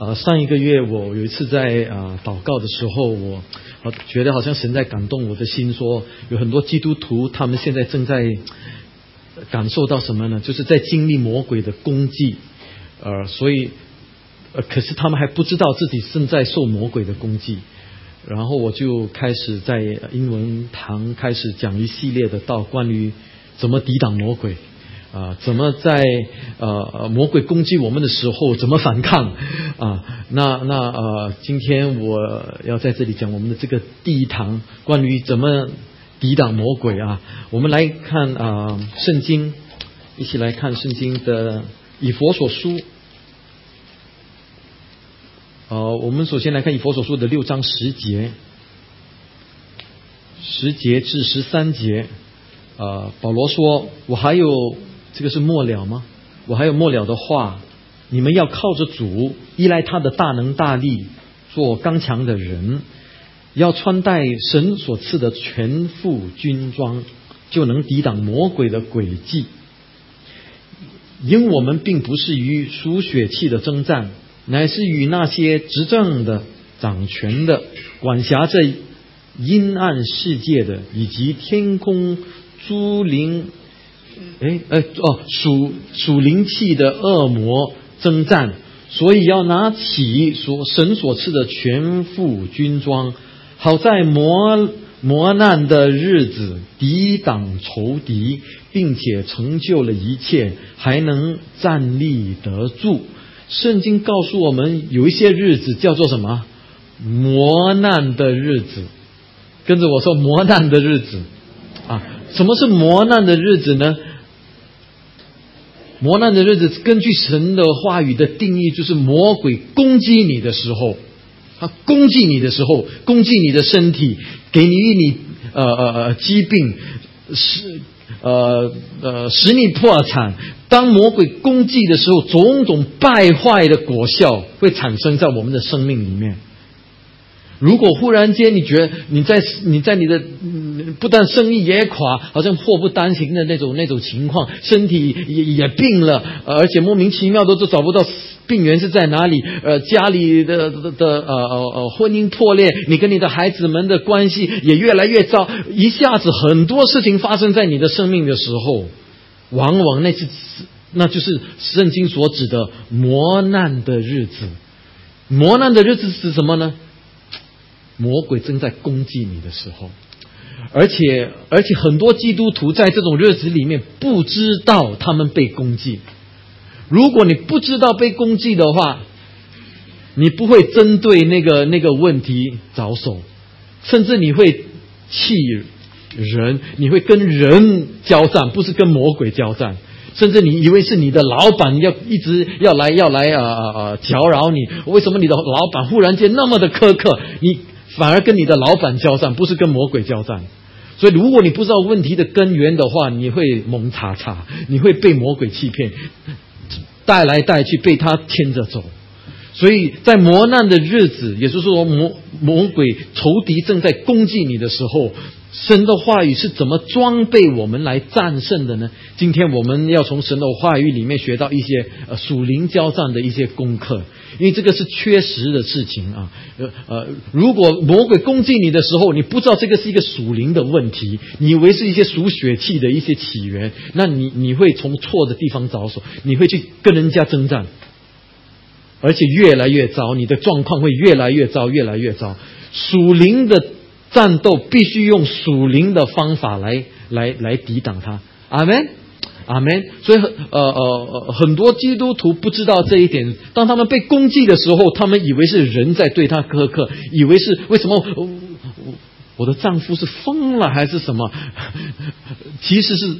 呃，上一个月我有一次在啊祷告的时候，我我觉得好像神在感动我的心，说有很多基督徒他们现在正在感受到什么呢？就是在经历魔鬼的攻击，呃，所以呃，可是他们还不知道自己正在受魔鬼的攻击。然后我就开始在英文堂开始讲一系列的道，关于怎么抵挡魔鬼。啊，怎么在呃魔鬼攻击我们的时候怎么反抗啊？那那呃，今天我要在这里讲我们的这个第一堂关于怎么抵挡魔鬼啊。我们来看啊圣经，一起来看圣经的以佛所书。呃，我们首先来看以佛所书的六章十节，十节至十三节。呃，保罗说：“我还有。”这个是末了吗？我还有末了的话，你们要靠着主，依赖他的大能大力，做刚强的人，要穿戴神所赐的全副军装，就能抵挡魔鬼的诡计。因我们并不是与属血气的征战，乃是与那些执政的、掌权的、管辖着阴暗世界的，以及天空诸灵。哎哎哦，属属灵气的恶魔征战，所以要拿起所神所赐的全副军装，好在磨磨难的日子抵挡仇敌，并且成就了一切，还能站立得住。圣经告诉我们，有一些日子叫做什么？磨难的日子。跟着我说，磨难的日子啊！什么是磨难的日子呢？磨难的日子，根据神的话语的定义，就是魔鬼攻击你的时候，他攻击你的时候，攻击你的身体，给你你呃呃呃疾病，使呃呃使你破产。当魔鬼攻击的时候，种种败坏的果效会产生在我们的生命里面。如果忽然间你觉得你在你在你的不但生意也垮，好像祸不单行的那种那种情况，身体也也病了，而且莫名其妙的都找不到病源是在哪里，呃，家里的的的呃呃呃婚姻破裂，你跟你的孩子们的关系也越来越糟，一下子很多事情发生在你的生命的时候，往往那是那就是圣经所指的磨难的日子，磨难的日子是什么呢？魔鬼正在攻击你的时候，而且而且很多基督徒在这种日子里面不知道他们被攻击。如果你不知道被攻击的话，你不会针对那个那个问题着手，甚至你会气人，你会跟人交战，不是跟魔鬼交战。甚至你以为是你的老板要一直要来要来啊啊啊搅扰你，为什么你的老板忽然间那么的苛刻？你。反而跟你的老板交战，不是跟魔鬼交战。所以，如果你不知道问题的根源的话，你会蒙查查，你会被魔鬼欺骗，带来带去，被他牵着走。所以在磨难的日子，也就是说魔魔鬼仇敌正在攻击你的时候。神的话语是怎么装备我们来战胜的呢？今天我们要从神的话语里面学到一些呃属灵交战的一些功课，因为这个是缺失的事情啊。呃呃，如果魔鬼攻击你的时候，你不知道这个是一个属灵的问题，你以为是一些属血气的一些起源，那你你会从错的地方着手，你会去跟人家征战，而且越来越糟，你的状况会越来越糟，越来越糟。属灵的。战斗必须用属灵的方法来来来抵挡它，阿门，阿门。所以很呃呃很多基督徒不知道这一点，当他们被攻击的时候，他们以为是人在对他苛刻，以为是为什么我我的丈夫是疯了还是什么？其实是。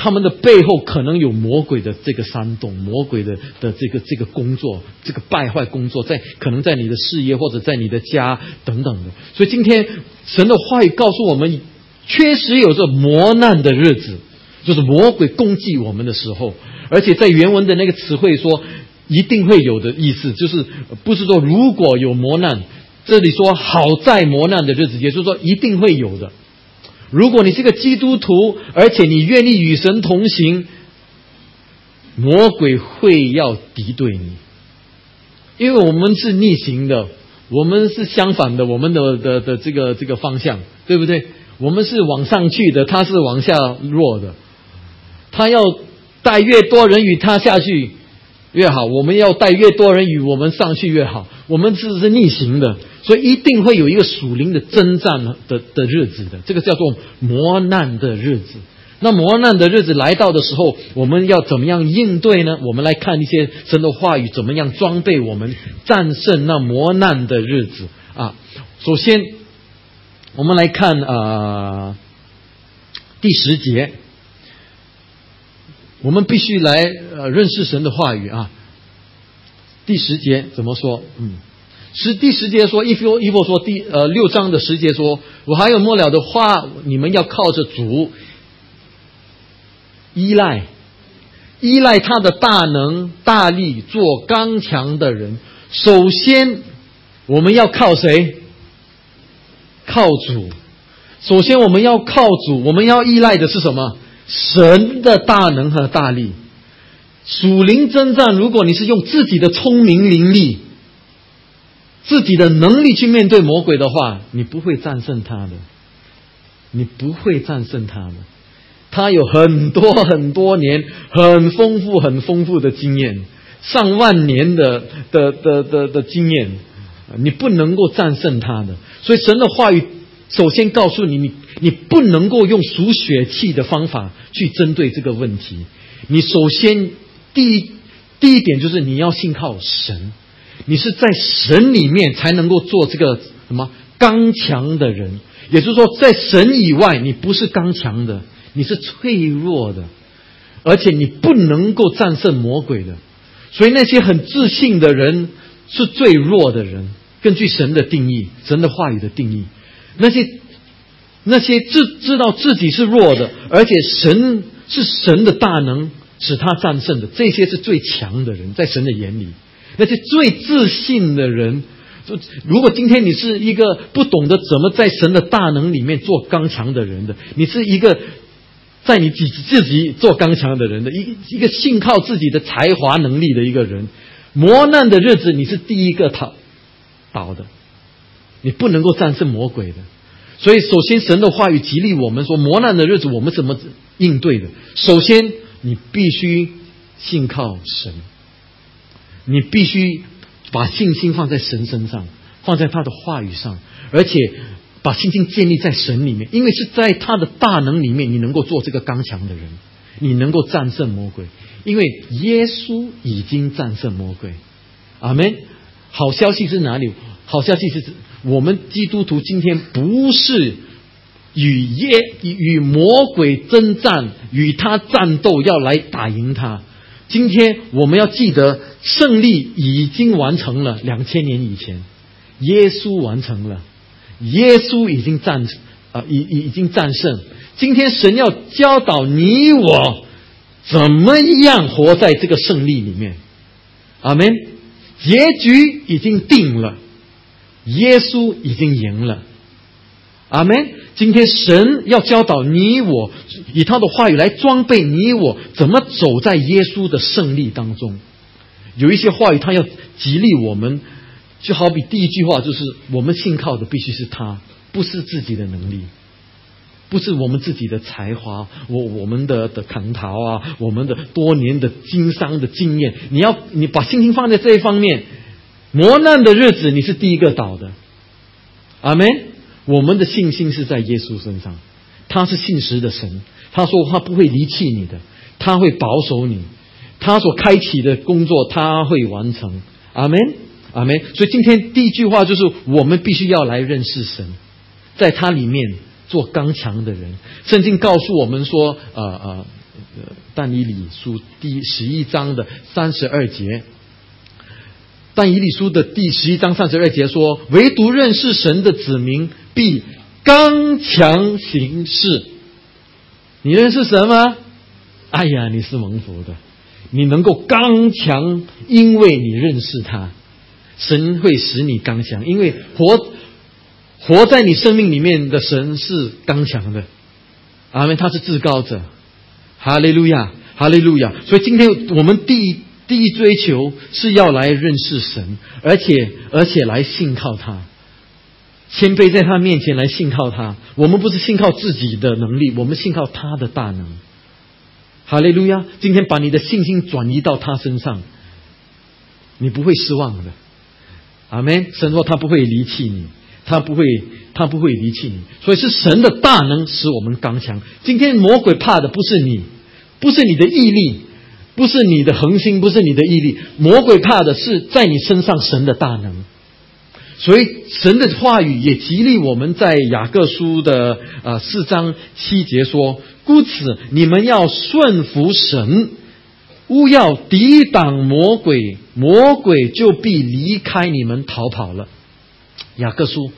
他们的背后可能有魔鬼的这个煽动，魔鬼的的这个这个工作，这个败坏工作，在可能在你的事业或者在你的家等等的。所以今天神的话语告诉我们，确实有这磨难的日子，就是魔鬼攻击我们的时候。而且在原文的那个词汇说一定会有的意思，就是不是说如果有磨难，这里说好在磨难的日子，也就是说一定会有的。如果你是个基督徒，而且你愿意与神同行，魔鬼会要敌对你，因为我们是逆行的，我们是相反的，我们的的的这个这个方向，对不对？我们是往上去的，他是往下落的。他要带越多人与他下去越好，我们要带越多人与我们上去越好。我们是是逆行的，所以一定会有一个属灵的征战的的日子的，这个叫做磨难的日子。那磨难的日子来到的时候，我们要怎么样应对呢？我们来看一些神的话语，怎么样装备我们战胜那磨难的日子啊？首先，我们来看啊第十节，我们必须来呃认识神的话语啊。第十节怎么说？嗯，十第十节说，一佛一佛说第呃六章的十节说，我还有末了的话，你们要靠着主。依赖，依赖他的大能大力做刚强的人。首先，我们要靠谁？靠主。首先，我们要靠主。我们要依赖的是什么？神的大能和大力。属灵征战，如果你是用自己的聪明伶俐、自己的能力去面对魔鬼的话，你不会战胜他的。你不会战胜他的。他有很多很多年很丰富很丰富的经验，上万年的的的的的经验，你不能够战胜他的。所以神的话语首先告诉你，你你不能够用数血气的方法去针对这个问题。你首先第一第一点就是你要信靠神，你是在神里面才能够做这个什么刚强的人。也就是说，在神以外，你不是刚强的。你是脆弱的，而且你不能够战胜魔鬼的，所以那些很自信的人是最弱的人。根据神的定义，神的话语的定义，那些那些知知道自己是弱的，而且神是神的大能使他战胜的，这些是最强的人，在神的眼里，那些最自信的人，就如果今天你是一个不懂得怎么在神的大能里面做刚强的人的，你是一个。在你自己自己做刚强的人的一一个信靠自己的才华能力的一个人，磨难的日子你是第一个倒倒的，你不能够战胜魔鬼的。所以，首先神的话语激励我们说，磨难的日子我们怎么应对的？首先，你必须信靠神，你必须把信心放在神身上，放在他的话语上，而且。把信心建立在神里面，因为是在他的大能里面，你能够做这个刚强的人，你能够战胜魔鬼，因为耶稣已经战胜魔鬼。阿门。好消息是哪里？好消息是我们基督徒今天不是与耶与魔鬼征战，与他战斗，要来打赢他。今天我们要记得，胜利已经完成了，两千年以前，耶稣完成了。耶稣已经战，啊，已已已经战胜。今天神要教导你我，怎么样活在这个胜利里面。阿门。结局已经定了，耶稣已经赢了。阿门。今天神要教导你我，以他的话语来装备你我，怎么走在耶稣的胜利当中。有一些话语，他要激励我们。就好比第一句话就是，我们信靠的必须是他，不是自己的能力，不是我们自己的才华，我我们的的扛桃啊，我们的多年的经商的经验。你要你把信心放在这一方面，磨难的日子你是第一个倒的。阿门。我们的信心是在耶稣身上，他是信实的神，他说他不会离弃你的，他会保守你，他所开启的工作他会完成。阿门。阿门。所以今天第一句话就是，我们必须要来认识神，在他里面做刚强的人。圣经告诉我们说，呃呃，但以理书第十一章的三十二节，但以理书的第十一章三十二节说，唯独认识神的子民必刚强行事。你认识神吗？哎呀，你是蒙福的，你能够刚强，因为你认识他。神会使你刚强，因为活活在你生命里面的神是刚强的，阿门。他是至高者，哈利路亚，哈利路亚。所以今天我们第第一追求是要来认识神，而且而且来信靠他，谦卑在他面前来信靠他。我们不是信靠自己的能力，我们信靠他的大能。哈利路亚！今天把你的信心转移到他身上，你不会失望的。阿门。神说他不会离弃你，他不会，他不会离弃你。所以是神的大能使我们刚强。今天魔鬼怕的不是你，不是你的毅力。不是你的恒心，不是你的毅力，魔鬼怕的是在你身上神的大能。所以神的话语也激励我们在雅各书的呃四章七节说：“故此你们要顺服神，勿要抵挡魔鬼，魔鬼就必离开你们逃跑了。”雅各书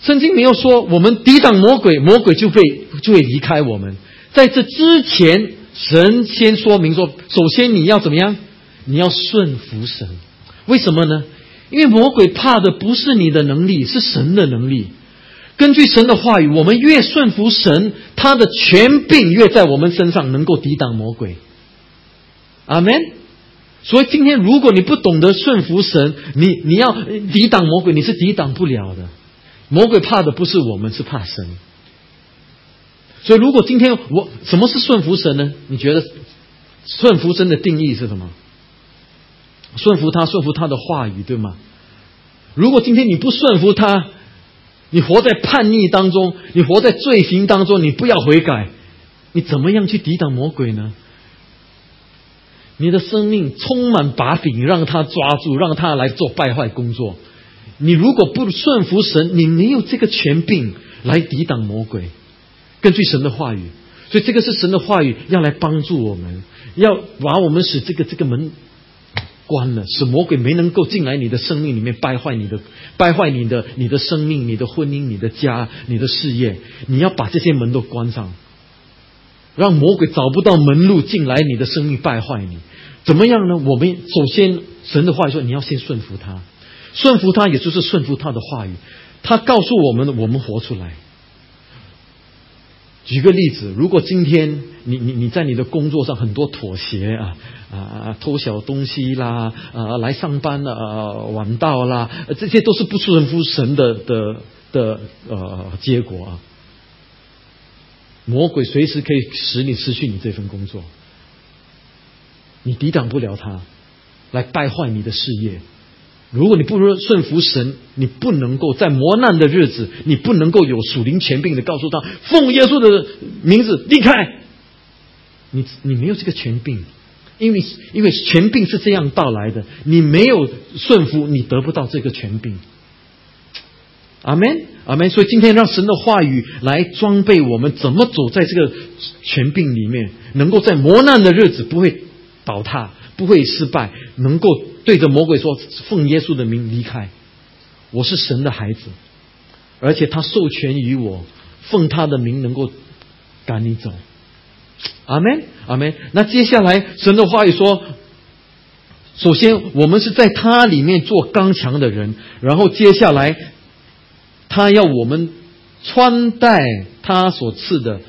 圣经没有说我们抵挡魔鬼，魔鬼就会就会离开我们。在这之前。神先说明说，首先你要怎么样？你要顺服神。为什么呢？因为魔鬼怕的不是你的能力，是神的能力。根据神的话语，我们越顺服神，他的权柄越在我们身上，能够抵挡魔鬼。阿门。所以今天，如果你不懂得顺服神，你你要抵挡魔鬼，你是抵挡不了的。魔鬼怕的不是我们，是怕神。所以，如果今天我什么是顺服神呢？你觉得顺服神的定义是什么？顺服他，顺服他的话语，对吗？如果今天你不顺服他，你活在叛逆当中，你活在罪行当中，你不要悔改，你怎么样去抵挡魔鬼呢？你的生命充满把柄，让他抓住，让他来做败坏工作。你如果不顺服神，你没有这个权柄来抵挡魔鬼。根据神的话语，所以这个是神的话语，要来帮助我们，要把我们使这个这个门关了，使魔鬼没能够进来你的生命里面败坏你的，败坏你的你的生命、你的婚姻、你的家、你的事业。你要把这些门都关上，让魔鬼找不到门路进来你的生命，败坏你。怎么样呢？我们首先神的话语说，你要先顺服他，顺服他，也就是顺服他的话语。他告诉我们，我们活出来。举个例子，如果今天你你你在你的工作上很多妥协啊啊偷小东西啦啊来上班啊晚到啦，这些都是不顺服神的的的呃结果啊。魔鬼随时可以使你失去你这份工作，你抵挡不了他，来败坏你的事业。如果你不说顺服神，你不能够在磨难的日子，你不能够有属灵权柄的告诉他，奉耶稣的名字离开。你你没有这个权柄，因为因为权柄是这样到来的，你没有顺服，你得不到这个权柄。阿门，阿门。所以今天让神的话语来装备我们，怎么走在这个权柄里面，能够在磨难的日子不会倒塌，不会失败，能够。对着魔鬼说：“奉耶稣的名离开，我是神的孩子，而且他授权于我，奉他的名能够赶你走。”阿门，阿门。那接下来神的话语说：“首先我们是在他里面做刚强的人，然后接下来他要我们穿戴他所赐的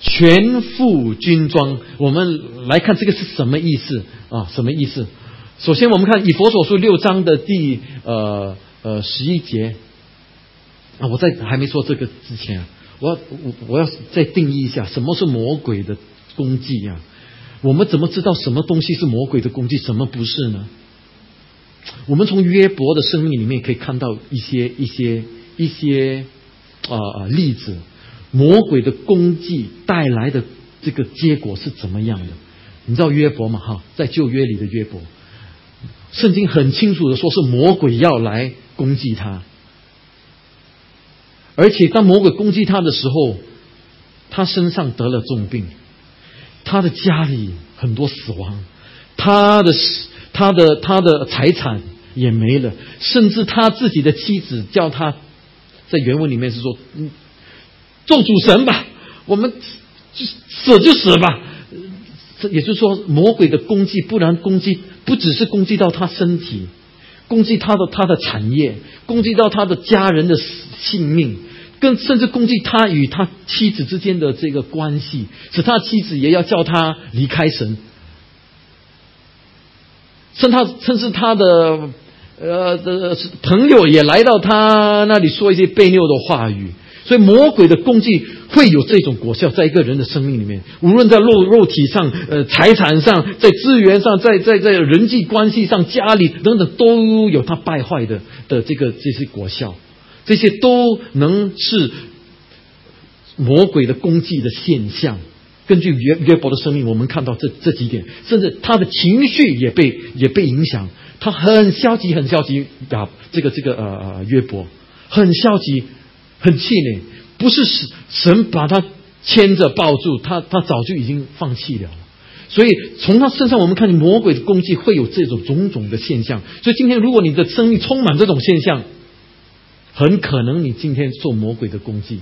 全副军装。我们来看这个是什么意思啊？什么意思？”首先，我们看以佛所书六章的第呃呃十一节啊，我在还没说这个之前，我要我我要再定义一下什么是魔鬼的攻击啊？我们怎么知道什么东西是魔鬼的功绩，什么不是呢？我们从约伯的生命里面可以看到一些一些一些啊啊例子，魔鬼的功绩带来的这个结果是怎么样的？你知道约伯吗？哈，在旧约里的约伯。圣经很清楚的说，是魔鬼要来攻击他，而且当魔鬼攻击他的时候，他身上得了重病，他的家里很多死亡，他的他的他的财产也没了，甚至他自己的妻子叫他，在原文里面是说，嗯，做主神吧，我们死就死吧。也就是说，魔鬼的攻击，不然攻击不只是攻击到他身体，攻击他的他的产业，攻击到他的家人的性命，更甚至攻击他与他妻子之间的这个关系，使他妻子也要叫他离开神。甚他甚至他的呃的朋友也来到他那里说一些悖拗的话语。所以魔鬼的攻击会有这种果效，在一个人的生命里面，无论在肉肉体上、呃财产上、在资源上、在在在人际关系上、家里等等，都有他败坏的的这个这些果效，这些都能是魔鬼的攻击的现象。根据约约伯的生命，我们看到这这几点，甚至他的情绪也被也被影响，他很消极，很消极。啊，这个这个呃呃约伯很消极。很气馁，不是神神把他牵着抱住，他他早就已经放弃了。所以从他身上，我们看见魔鬼的攻击会有这种种种的现象。所以今天，如果你的生命充满这种现象，很可能你今天受魔鬼的攻击。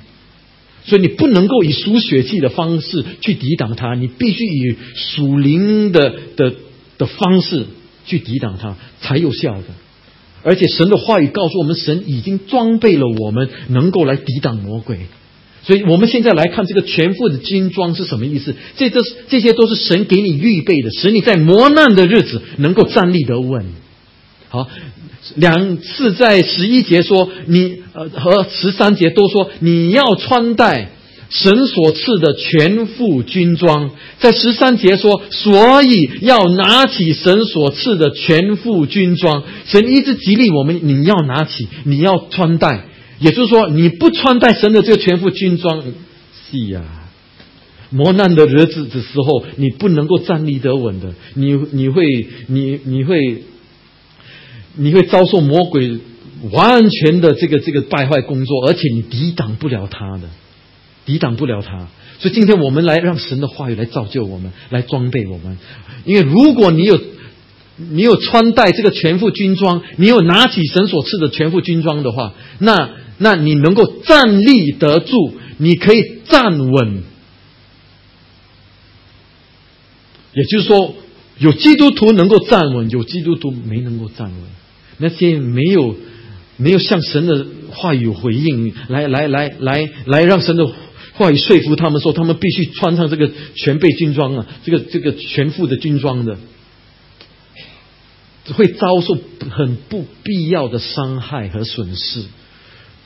所以你不能够以属血气的方式去抵挡他，你必须以属灵的的的方式去抵挡他，才有效的。而且神的话语告诉我们，神已经装备了我们，能够来抵挡魔鬼。所以，我们现在来看这个全副的军装是什么意思？这都是这些都是神给你预备的，使你在磨难的日子能够站立得稳。好，两次在十一节说你呃和十三节都说你要穿戴。神所赐的全副军装，在十三节说，所以要拿起神所赐的全副军装。神一直激励我们，你要拿起，你要穿戴。也就是说，你不穿戴神的这个全副军装，是呀，磨难的日子的时候，你不能够站立得稳的，你你会你你会你会遭受魔鬼完全的这个这个败坏工作，而且你抵挡不了他的。抵挡不了他，所以今天我们来让神的话语来造就我们，来装备我们。因为如果你有你有穿戴这个全副军装，你有拿起神所赐的全副军装的话，那那你能够站立得住，你可以站稳。也就是说，有基督徒能够站稳，有基督徒没能够站稳。那些没有没有向神的话语回应，来来来来来让神的。话语说服他们说，他们必须穿上这个全备军装啊，这个这个全副的军装的，会遭受很不必要的伤害和损失。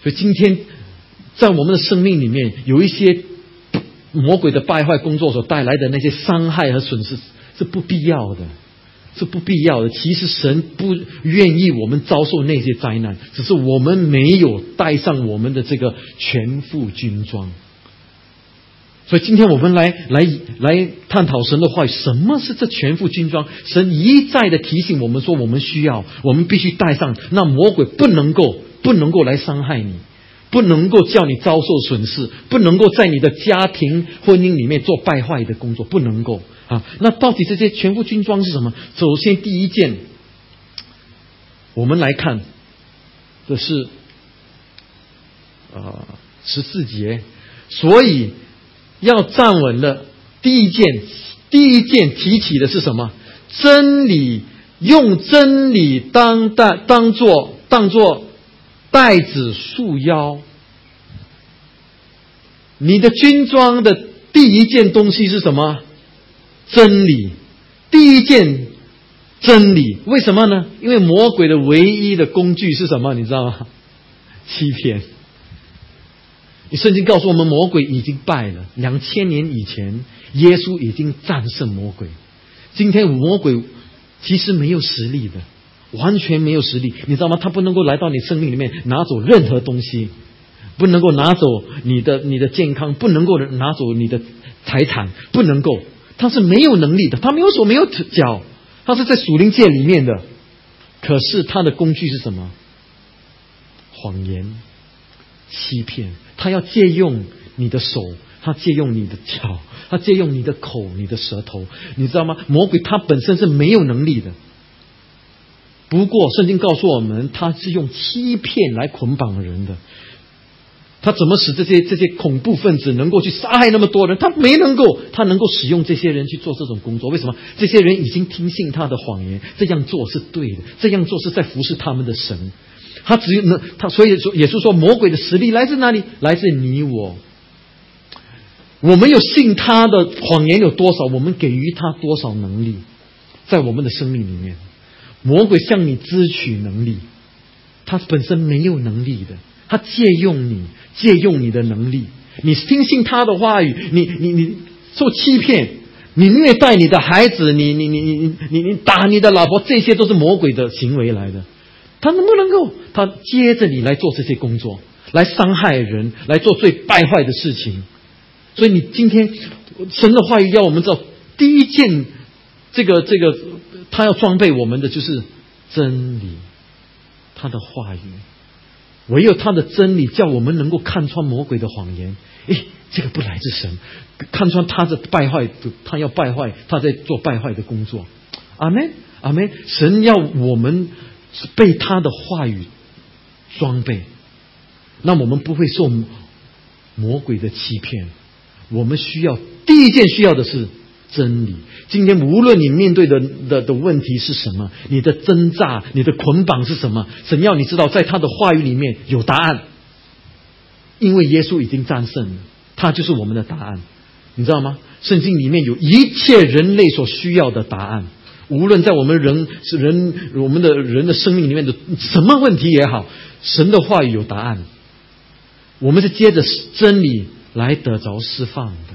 所以今天在我们的生命里面，有一些魔鬼的败坏工作所带来的那些伤害和损失是不必要的，是不必要的。其实神不愿意我们遭受那些灾难，只是我们没有带上我们的这个全副军装。所以今天我们来来来探讨神的话语，什么是这全副军装？神一再的提醒我们说，我们需要，我们必须带上。那魔鬼不能够不能够来伤害你，不能够叫你遭受损失，不能够在你的家庭婚姻里面做败坏的工作，不能够啊。那到底这些全副军装是什么？首先第一件，我们来看的是啊十四节，所以。要站稳的第一件，第一件提起的是什么？真理，用真理当带当做当做带子束腰。你的军装的第一件东西是什么？真理，第一件真理。为什么呢？因为魔鬼的唯一的工具是什么？你知道吗？欺骗。你圣经告诉我们，魔鬼已经败了。两千年以前，耶稣已经战胜魔鬼。今天魔鬼其实没有实力的，完全没有实力。你知道吗？他不能够来到你生命里面拿走任何东西，不能够拿走你的你的健康，不能够拿走你的财产，不能够。他是没有能力的，他没有手没有脚，他是在属灵界里面的。可是他的工具是什么？谎言。欺骗，他要借用你的手，他借用你的脚，他借用你的口、你的舌头，你知道吗？魔鬼他本身是没有能力的。不过圣经告诉我们，他是用欺骗来捆绑人的。他怎么使这些这些恐怖分子能够去杀害那么多人？他没能够，他能够使用这些人去做这种工作。为什么？这些人已经听信他的谎言，这样做是对的，这样做是在服侍他们的神。他只有能他，所以说也是说，魔鬼的实力来自哪里？来自你我。我们有信他的谎言有多少，我们给予他多少能力，在我们的生命里面。魔鬼向你支取能力，他本身没有能力的，他借用你，借用你的能力，你听信他的话语，你你你受欺骗，你虐待你的孩子，你你你你你你打你的老婆，这些都是魔鬼的行为来的。他能不能够？他接着你来做这些工作，来伤害人，来做最败坏的事情。所以你今天神的话语要我们知道，第一件这个这个他要装备我们的就是真理，他的话语，唯有他的真理叫我们能够看穿魔鬼的谎言。诶，这个不来自神，看穿他的败坏，他要败坏，他在做败坏的工作。阿门，阿门。神要我们。是被他的话语装备，那我们不会受魔鬼的欺骗。我们需要第一件需要的是真理。今天无论你面对的的的问题是什么，你的挣扎、你的捆绑是什么，神要你知道，在他的话语里面有答案。因为耶稣已经战胜了，他就是我们的答案。你知道吗？圣经里面有一切人类所需要的答案。无论在我们人是人我们的人的生命里面的什么问题也好，神的话语有答案。我们是接着真理来得着释放的。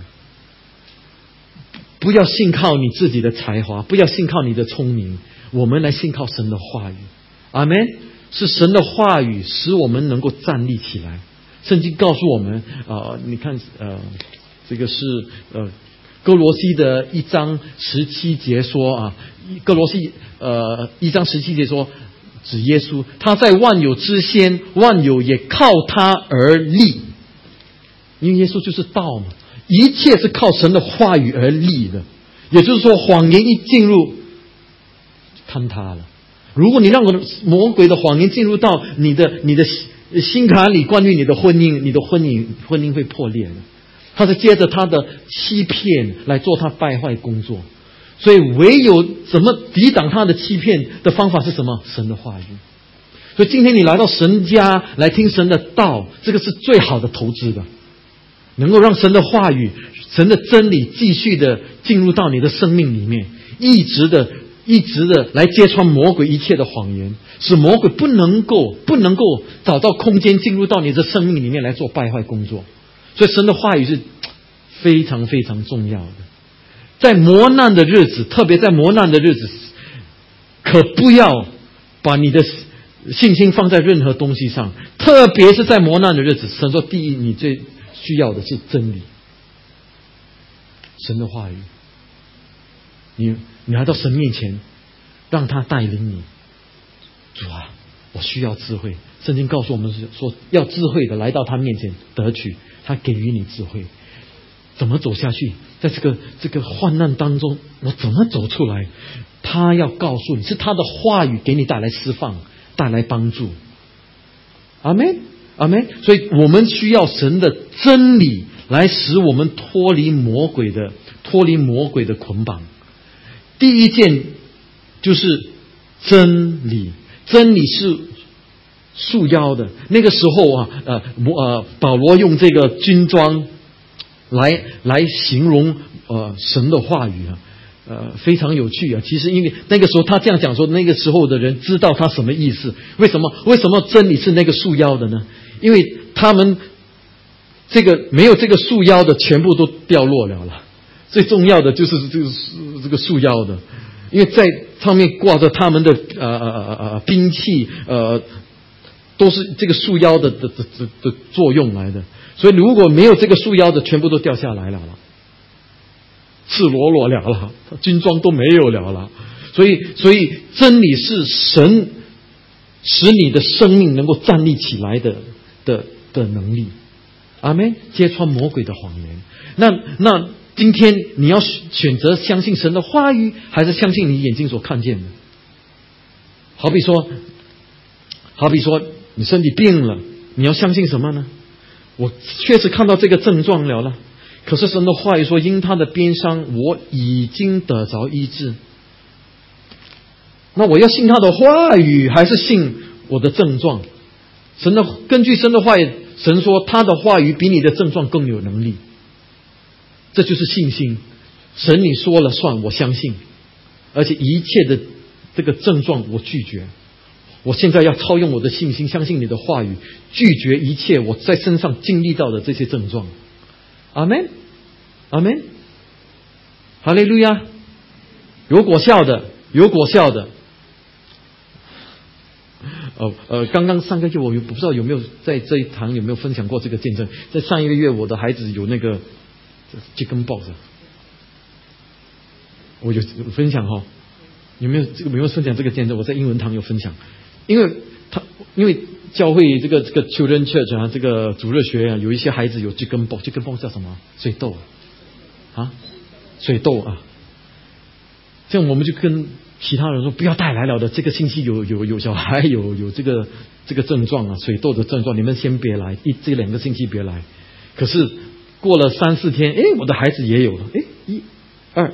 不要信靠你自己的才华，不要信靠你的聪明，我们来信靠神的话语。阿门。是神的话语使我们能够站立起来。圣经告诉我们啊，你看呃，这个是呃。哥罗西的一章十七节说啊，哥罗西呃一章十七节说，指耶稣，他在万有之先，万有也靠他而立，因为耶稣就是道嘛，一切是靠神的话语而立的，也就是说，谎言一进入，坍塌了。如果你让我的魔鬼的谎言进入到你的你的心坎里，关于你的婚姻，你的婚姻婚姻会破裂的。他是接着他的欺骗来做他败坏工作，所以唯有怎么抵挡他的欺骗的方法是什么？神的话语。所以今天你来到神家来听神的道，这个是最好的投资的，能够让神的话语、神的真理继续的进入到你的生命里面，一直的、一直的来揭穿魔鬼一切的谎言，使魔鬼不能够、不能够找到空间进入到你的生命里面来做败坏工作。所以神的话语是非常非常重要的，在磨难的日子，特别在磨难的日子，可不要把你的信心放在任何东西上，特别是在磨难的日子。神说：“第一，你最需要的是真理，神的话语。你你来到神面前，让他带领你。主啊，我需要智慧。圣经告诉我们是说，要智慧的来到他面前得取。”他给予你智慧，怎么走下去？在这个这个患难当中，我怎么走出来？他要告诉你是他的话语给你带来释放，带来帮助。阿门，阿门。所以我们需要神的真理来使我们脱离魔鬼的脱离魔鬼的捆绑。第一件就是真理，真理是。束腰的那个时候啊，呃，摩呃，保罗用这个军装来来形容呃神的话语啊，呃，非常有趣啊。其实因为那个时候他这样讲说，那个时候的人知道他什么意思？为什么？为什么真理是那个束腰的呢？因为他们这个没有这个束腰的，全部都掉落了了。最重要的就是这个这个束腰的，因为在上面挂着他们的呃呃呃呃兵器呃。都是这个束腰的的的的的作用来的，所以如果没有这个束腰的，全部都掉下来了了，赤裸裸了了，军装都没有了了。所以，所以真理是神使你的生命能够站立起来的的的能力。阿门。揭穿魔鬼的谎言。那那今天你要选择相信神的话语，还是相信你眼睛所看见的？好比说，好比说。你身体病了，你要相信什么呢？我确实看到这个症状了了，可是神的话语说，因他的鞭伤，我已经得着医治。那我要信他的话语，还是信我的症状？神的根据神的话语，神说他的话语比你的症状更有能力。这就是信心。神你说了算，我相信，而且一切的这个症状，我拒绝。我现在要操用我的信心，相信你的话语，拒绝一切我在身上经历到的这些症状。阿门，阿门，哈利路亚，有果效的，有果效的。哦，呃，刚刚上个月我不知道有没有在这一堂有没有分享过这个见证，在上一个月我的孩子有那个这根抱着，我有分享哈，有没有这个没有分享这个见证？我在英文堂有分享。因为他因为教会这个这个 children church 啊，这个主日学啊，有一些孩子有这根包，这根包叫什么？水痘啊，水痘啊。这样我们就跟其他人说，不要带来了的。这个星期有有有小孩有有这个这个症状啊，水痘的症状，你们先别来，一这两个星期别来。可是过了三四天，哎，我的孩子也有了，哎，一、二、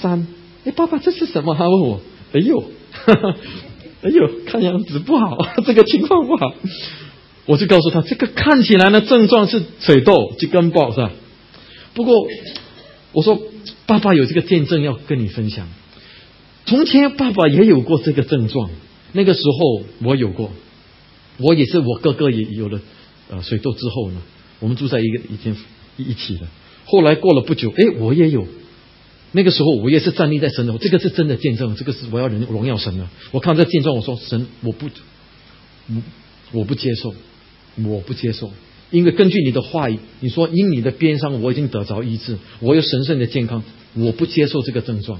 三，哎，爸爸这是什么？他问我，哎呦。哎呦，看样子不好，这个情况不好。我就告诉他，这个看起来呢症状是水痘，就根爆是吧？不过我说，爸爸有这个见证要跟你分享。从前爸爸也有过这个症状，那个时候我有过，我也是我哥哥也有了呃水痘之后呢，我们住在一个一间一起的。后来过了不久，哎，我也有。那个时候我也是站立在神的，这个是真的见证，这个是我要人荣耀神的。我看这见证，我说神，我不，我我不接受，我不接受，因为根据你的话语，你说因你的鞭伤我已经得着医治，我有神圣的健康，我不接受这个症状，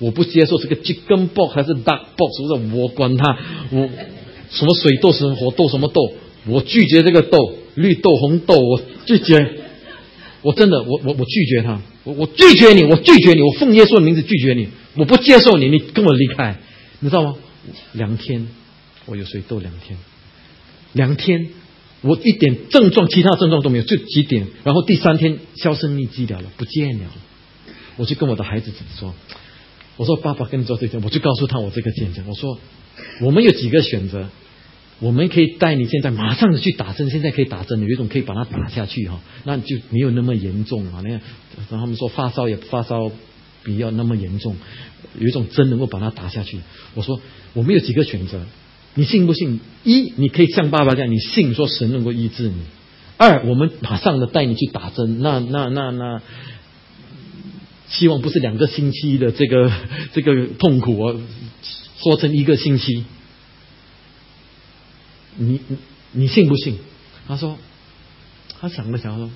我不接受这个鸡根爆还是大爆，是不是？我管他，我什么水痘什么火痘什么痘，我拒绝这个痘，绿豆红豆，我拒绝，我真的，我我我拒绝他。我我拒绝你，我拒绝你，我奉耶稣的名字拒绝你，我不接受你，你跟我离开，你知道吗？两天，我有水痘两天，两天，我一点症状，其他症状都没有，就几点，然后第三天销声匿迹了，不见了。我就跟我的孩子说，我说爸爸跟你做这件，我就告诉他我这个见证，我说我们有几个选择。我们可以带你现在马上的去打针，现在可以打针，有一种可以把它打下去哈，那就没有那么严重啊。那样，然后他们说发烧也发烧比较那么严重，有一种针能够把它打下去。我说我们有几个选择，你信不信？一，你可以像爸爸这样，你信说神能够医治你；二，我们马上的带你去打针，那那那那，希望不是两个星期的这个这个痛苦啊，说成一个星期。你你你信不信？他说，他想了想说，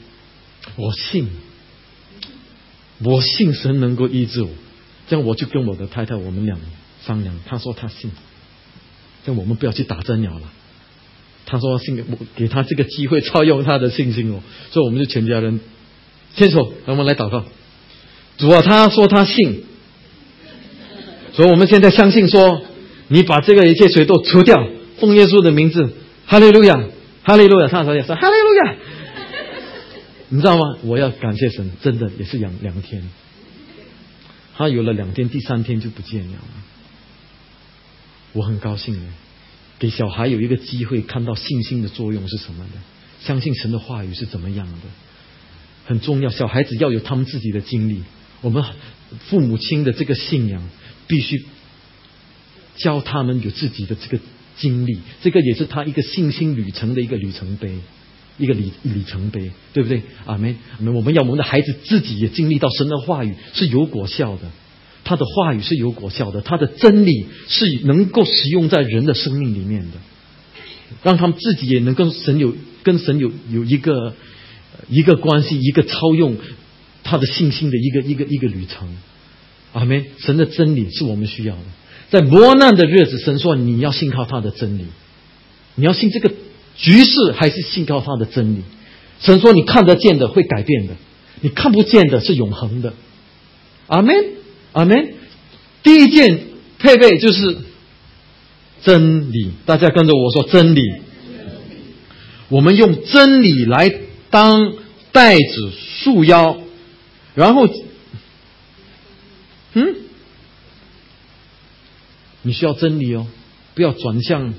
我信，我信神能够医治我。这样我就跟我的太太我们俩商量，他说他信，这样我们不要去打针鸟了。他说信，我给他这个机会，超用他的信心哦。所以我们就全家人牵手，我们来祷告。主啊，他说他信，所以我们现在相信说，你把这个一切水都除掉。奉耶稣的名字，哈利路亚，哈利路亚，唱什也说哈利路亚。你知道吗？我要感谢神，真的也是两两天，他有了两天，第三天就不见了。我很高兴给小孩有一个机会看到信心的作用是什么的，相信神的话语是怎么样的，很重要。小孩子要有他们自己的经历，我们父母亲的这个信仰必须教他们有自己的这个。经历这个也是他一个信心旅程的一个里程碑，一个里里程碑，对不对？阿门。我们要我们的孩子自己也经历到神的话语是有果效的，他的话语是有果效的，他的真理是能够使用在人的生命里面的，让他们自己也能跟神有跟神有有一个一个关系，一个超用他的信心的一个一个一个旅程。阿门。神的真理是我们需要的。在磨难的日子，神说你要信靠他的真理，你要信这个局势，还是信靠他的真理？神说你看得见的会改变的，你看不见的是永恒的。阿门，阿门。第一件配备就是真理，大家跟着我说真理。我们用真理来当带子束腰，然后，嗯。你需要真理哦，不要转向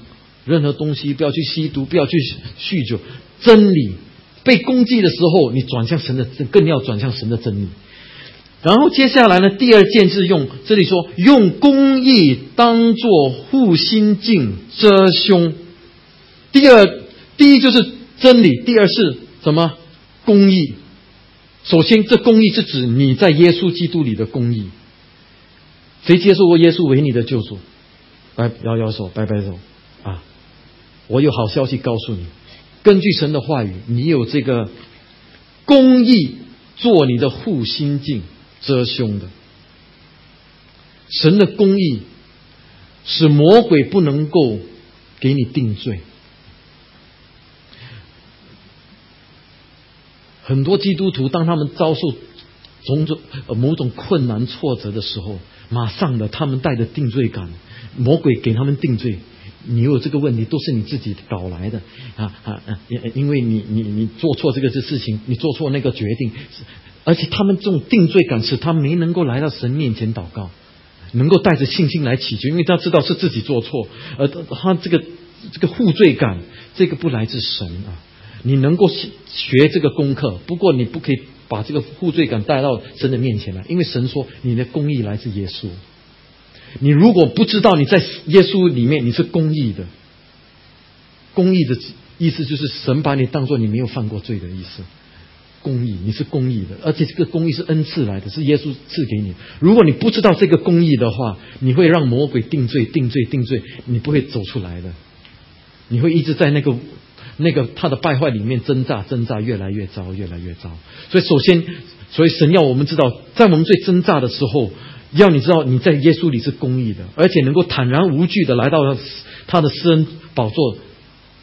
任何东西，不要去吸毒，不要去酗酒。真理被攻击的时候，你转向神的，更要转向神的真理。然后接下来呢，第二件是用这里说用公义当做护心镜遮胸。第二，第一就是真理，第二是什么？公义。首先，这公义是指你在耶稣基督里的公义。谁接受过耶稣为你的救主？摆摇摇手，摆摆手啊！我有好消息告诉你，根据神的话语，你有这个公义做你的护心镜、遮胸的。神的公义使魔鬼不能够给你定罪。很多基督徒当他们遭受种种呃某种困难挫折的时候，马上的他们带着定罪感，魔鬼给他们定罪。你有这个问题，都是你自己搞来的啊啊啊！因为你你你做错这个事情，你做错那个决定，而且他们这种定罪感是他没能够来到神面前祷告，能够带着信心来祈求，因为他知道是自己做错，而他这个这个负罪感，这个不来自神啊。你能够学这个功课，不过你不可以把这个负罪感带到神的面前来，因为神说你的公义来自耶稣。你如果不知道你在耶稣里面你是公义的，公义的意思就是神把你当做你没有犯过罪的意思。公义，你是公义的，而且这个公义是恩赐来的，是耶稣赐给你。如果你不知道这个公义的话，你会让魔鬼定罪、定罪、定罪，你不会走出来的，你会一直在那个。那个他的败坏里面挣扎挣扎越来越糟越来越糟，所以首先，所以神要我们知道，在我们最挣扎的时候，要你知道你在耶稣里是公义的，而且能够坦然无惧的来到他的施恩宝座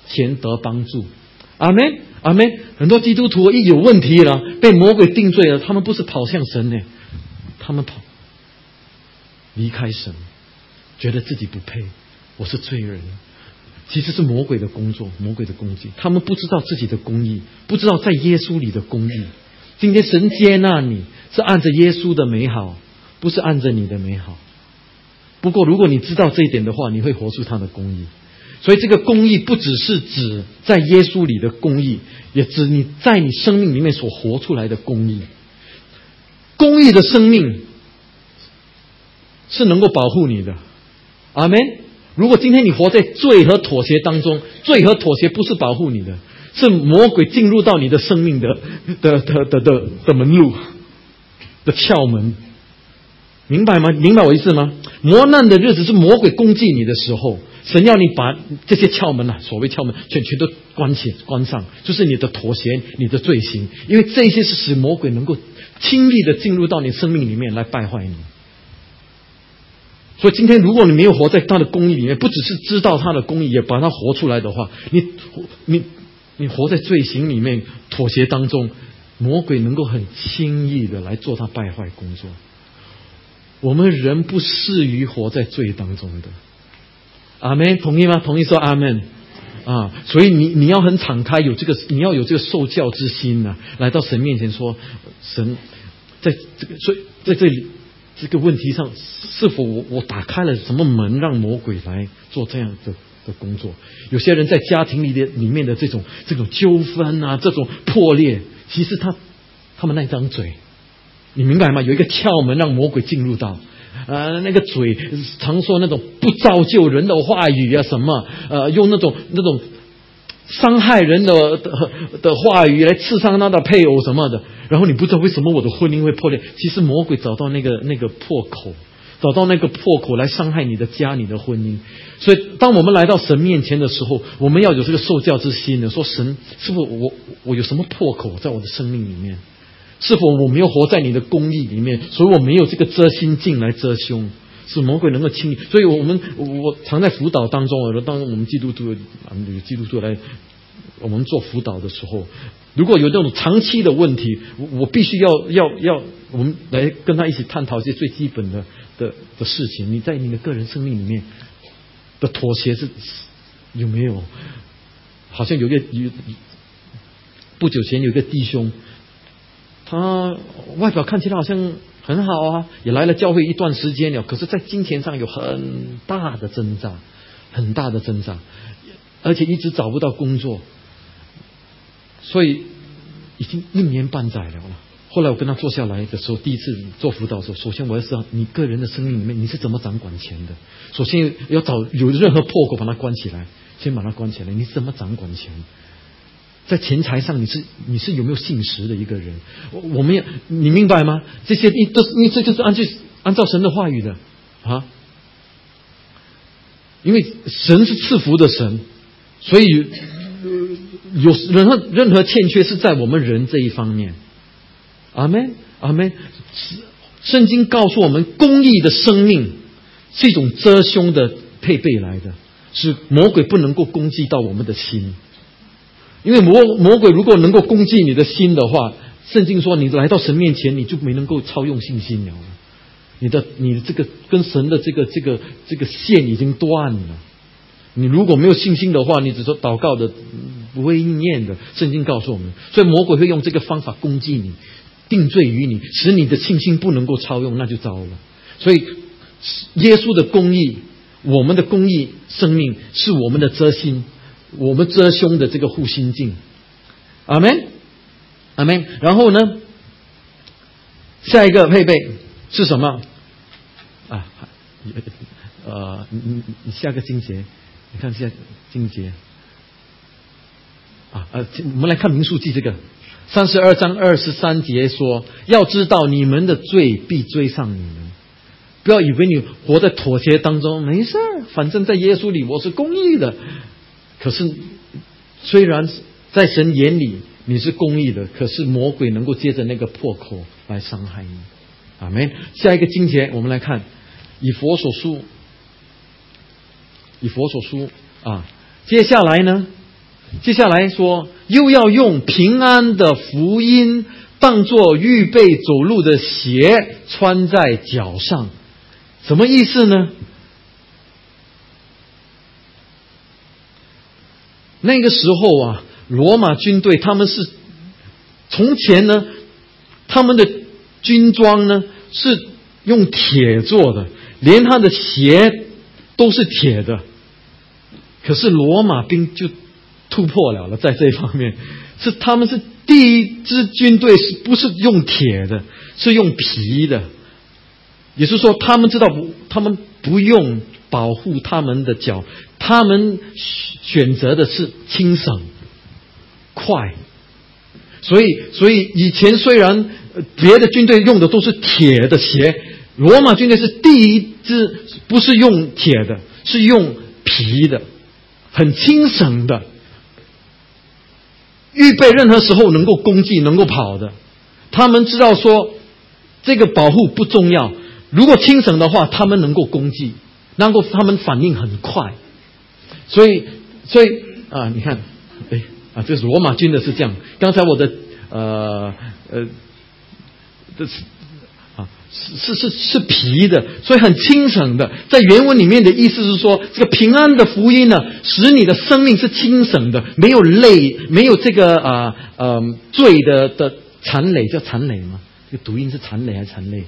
前得帮助。阿门阿门。很多基督徒一有问题了，被魔鬼定罪了，他们不是跑向神呢，他们跑离开神，觉得自己不配，我是罪人。其实是魔鬼的工作，魔鬼的攻击。他们不知道自己的公义，不知道在耶稣里的公义。今天神接纳你是按着耶稣的美好，不是按着你的美好。不过，如果你知道这一点的话，你会活出他的公义。所以，这个公义不只是指在耶稣里的公义，也指你在你生命里面所活出来的公义。公义的生命是能够保护你的。阿门。如果今天你活在罪和妥协当中，罪和妥协不是保护你的，是魔鬼进入到你的生命的的的的的的门路的窍门，明白吗？明白我意思吗？磨难的日子是魔鬼攻击你的时候，神要你把这些窍门啊，所谓窍门，全全都关起关上，就是你的妥协，你的罪行，因为这些是使魔鬼能够轻易的进入到你生命里面来败坏你。所以今天，如果你没有活在他的公义里面，不只是知道他的公义，也把他活出来的话，你你你活在罪行里面妥协当中，魔鬼能够很轻易的来做他败坏工作。我们人不适于活在罪当中的。阿门，同意吗？同意说阿门啊！所以你你要很敞开，有这个你要有这个受教之心呐，来到神面前说，神在这个所以在这里。这个问题上，是否我我打开了什么门，让魔鬼来做这样的的工作？有些人在家庭里的里面的这种这种纠纷啊，这种破裂，其实他他们那张嘴，你明白吗？有一个窍门让魔鬼进入到，呃，那个嘴常说那种不造就人的话语啊，什么呃，用那种那种。伤害人的的的话语来刺伤他的配偶什么的，然后你不知道为什么我的婚姻会破裂。其实魔鬼找到那个那个破口，找到那个破口来伤害你的家、你的婚姻。所以，当我们来到神面前的时候，我们要有这个受教之心的，说神是不是我我有什么破口在我的生命里面？是否我没有活在你的公义里面？所以我没有这个遮心镜来遮胸。是魔鬼能够轻易，所以我们我常在辅导当中，当我们基督徒啊，基督徒来我们做辅导的时候，如果有这种长期的问题，我我必须要要要我们来跟他一起探讨一些最基本的的的事情。你在你的个人生命里面的妥协是有没有？好像有个有不久前有个弟兄，他外表看起来好像。很好啊，也来了教会一段时间了，可是，在金钱上有很大的挣扎，很大的挣扎，而且一直找不到工作，所以已经一年半载了后来我跟他坐下来的时候，第一次做辅导的时候，首先我要知道你个人的生命里面你是怎么掌管钱的。首先要找有任何破口把它关起来，先把它关起来。你怎么掌管钱？在钱财上你是你是有没有信实的一个人？我我们要你明白吗？这些你都是你这就是按照按照神的话语的啊。因为神是赐福的神，所以有任何任何欠缺是在我们人这一方面。阿门，阿门。圣经告诉我们，公义的生命是一种遮胸的配备来的，是魔鬼不能够攻击到我们的心。因为魔魔鬼如果能够攻击你的心的话，圣经说你来到神面前，你就没能够操用信心了。你的你的这个跟神的这个这个这个线已经断了。你如果没有信心的话，你只说祷告的不会应验的。圣经告诉我们，所以魔鬼会用这个方法攻击你。定罪于你，使你的信心不能够超用，那就糟了。所以，耶稣的公义，我们的公义生命是我们的遮心，我们遮胸的这个护心镜。阿门，阿门。然后呢，下一个配备是什么？啊，呃，你你你下个经节，你看下经节。啊呃，我们来看民数记这个。三十二章二十三节说：“要知道你们的罪必追上你们，不要以为你活在妥协当中，没事儿反正在耶稣里我是公义的。可是，虽然在神眼里你是公义的，可是魔鬼能够借着那个破口来伤害你。阿门。下一个经节，我们来看以佛所书，以佛所书啊，接下来呢？接下来说。”又要用平安的福音当做预备走路的鞋穿在脚上，什么意思呢？那个时候啊，罗马军队他们是从前呢，他们的军装呢是用铁做的，连他的鞋都是铁的，可是罗马兵就。突破了了，在这方面，是他们是第一支军队，是不是用铁的，是用皮的？也是说，他们知道不，他们不用保护他们的脚，他们选择的是轻省、快。所以，所以以前虽然别的军队用的都是铁的鞋，罗马军队是第一支不是用铁的，是用皮的，很轻省的。预备任何时候能够攻击、能够跑的，他们知道说这个保护不重要。如果轻省的话，他们能够攻击，然后他们反应很快。所以，所以啊，你看，哎啊，这是罗马军的是这样。刚才我的呃呃，这是啊。是是是是皮的，所以很轻省的。在原文里面的意思是说，这个平安的福音呢，使你的生命是轻省的，没有累，没有这个啊呃罪的的残累，叫残累吗？这个读音是残累还是残累？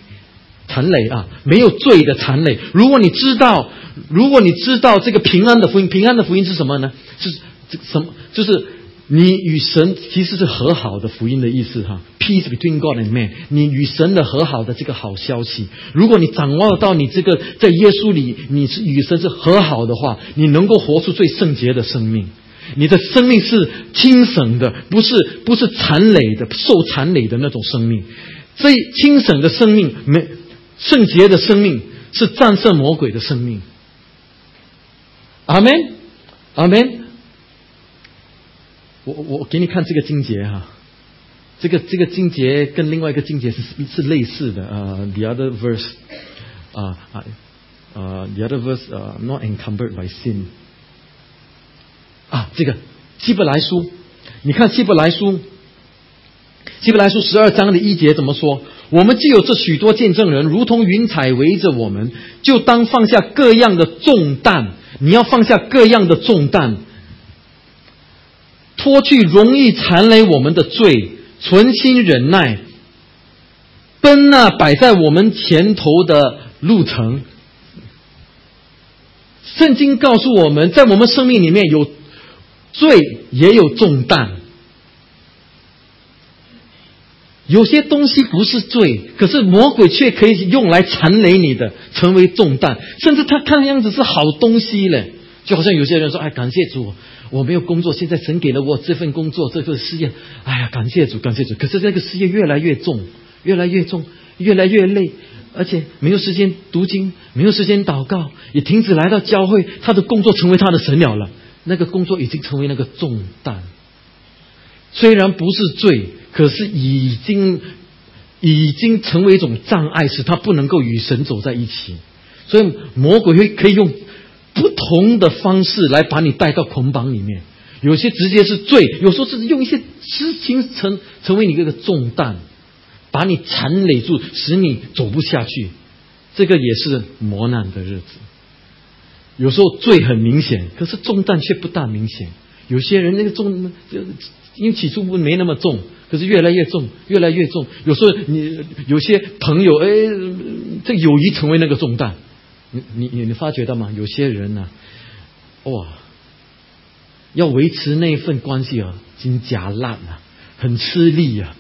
残累啊，没有罪的残累。如果你知道，如果你知道这个平安的福音，平安的福音是什么呢？是这什么？就是。你与神其实是和好的福音的意思哈，peace between God and man。你与神的和好的这个好消息，如果你掌握到你这个在耶稣里你是与神是和好的话，你能够活出最圣洁的生命。你的生命是清省的，不是不是残累的、受残累的那种生命。这清省的生命，没圣洁的生命，是战胜魔鬼的生命。阿门，阿门。我我给你看这个经节哈，这个这个经节跟另外一个经节是是类似的啊，the other verse 啊啊啊，the other verse 啊，not encumbered by sin 啊，这个希伯来书，你看希伯来书，希伯来书十二章的一节怎么说？我们既有这许多见证人，如同云彩围着我们，就当放下各样的重担。你要放下各样的重担。脱去容易缠累我们的罪，存心忍耐，奔那摆在我们前头的路程。圣经告诉我们在我们生命里面有罪，也有重担。有些东西不是罪，可是魔鬼却可以用来缠累你的，成为重担，甚至他看样子是好东西嘞。就好像有些人说：“哎，感谢主，我没有工作，现在神给了我这份工作，这份事业。哎呀，感谢主，感谢主。可是这个事业越来越重，越来越重，越来越累，而且没有时间读经，没有时间祷告，也停止来到教会。他的工作成为他的神鸟了，那个工作已经成为那个重担。虽然不是罪。”可是已经已经成为一种障碍，使他不能够与神走在一起。所以魔鬼会可以用不同的方式来把你带到捆绑里面。有些直接是罪，有时候是用一些事情成成为你一个重担，把你缠累住，使你走不下去。这个也是磨难的日子。有时候罪很明显，可是重担却不大明显。有些人那个重，因为起初不没那么重。可是越来越重，越来越重。有时候你有些朋友，哎，这友谊成为那个重担。你你你你发觉到吗？有些人呢，哇，要维持那份关系啊，已经夹烂啊，很吃力呀，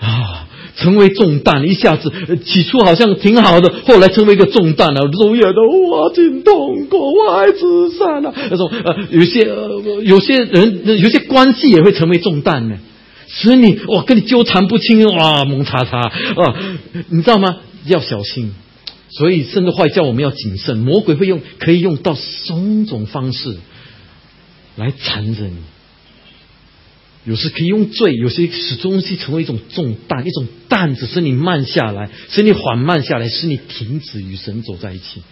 啊，成为重担。一下子起初好像挺好的，后来成为一个重担了。容易都哇，真痛苦，我爱自杀了。那种呃，有些呃，有些人有些关系也会成为重担呢。使你哇，跟你纠缠不清哇，蒙查查啊，你知道吗？要小心。所以圣的话叫我们要谨慎。魔鬼会用可以用到种种方式来缠着你。有时可以用罪，有些使东西成为一种重担，一种担子，使你慢下来，使你缓慢下来，使你停止与神走在一起。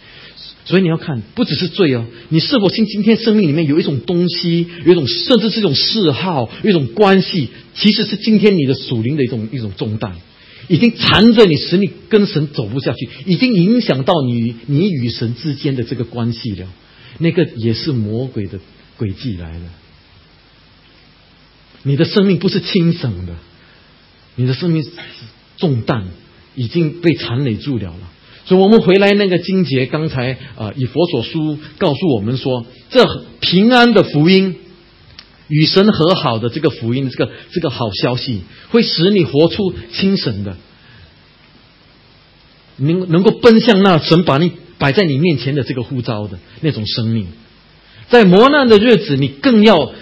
所以你要看，不只是罪哦，你是否信今天生命里面有一种东西，有一种甚至是一种嗜好，有一种关系，其实是今天你的属灵的一种一种重担，已经缠着你，使你跟神走不下去，已经影响到你你与神之间的这个关系了。那个也是魔鬼的诡计来的。你的生命不是轻省的，你的生命重担已经被缠累住了了。所以，我们回来那个经节，刚才啊，以佛所书告诉我们说，这平安的福音，与神和好的这个福音，这个这个好消息，会使你活出清神的，能能够奔向那神把你摆在你面前的这个呼召的那种生命。在磨难的日子，你更要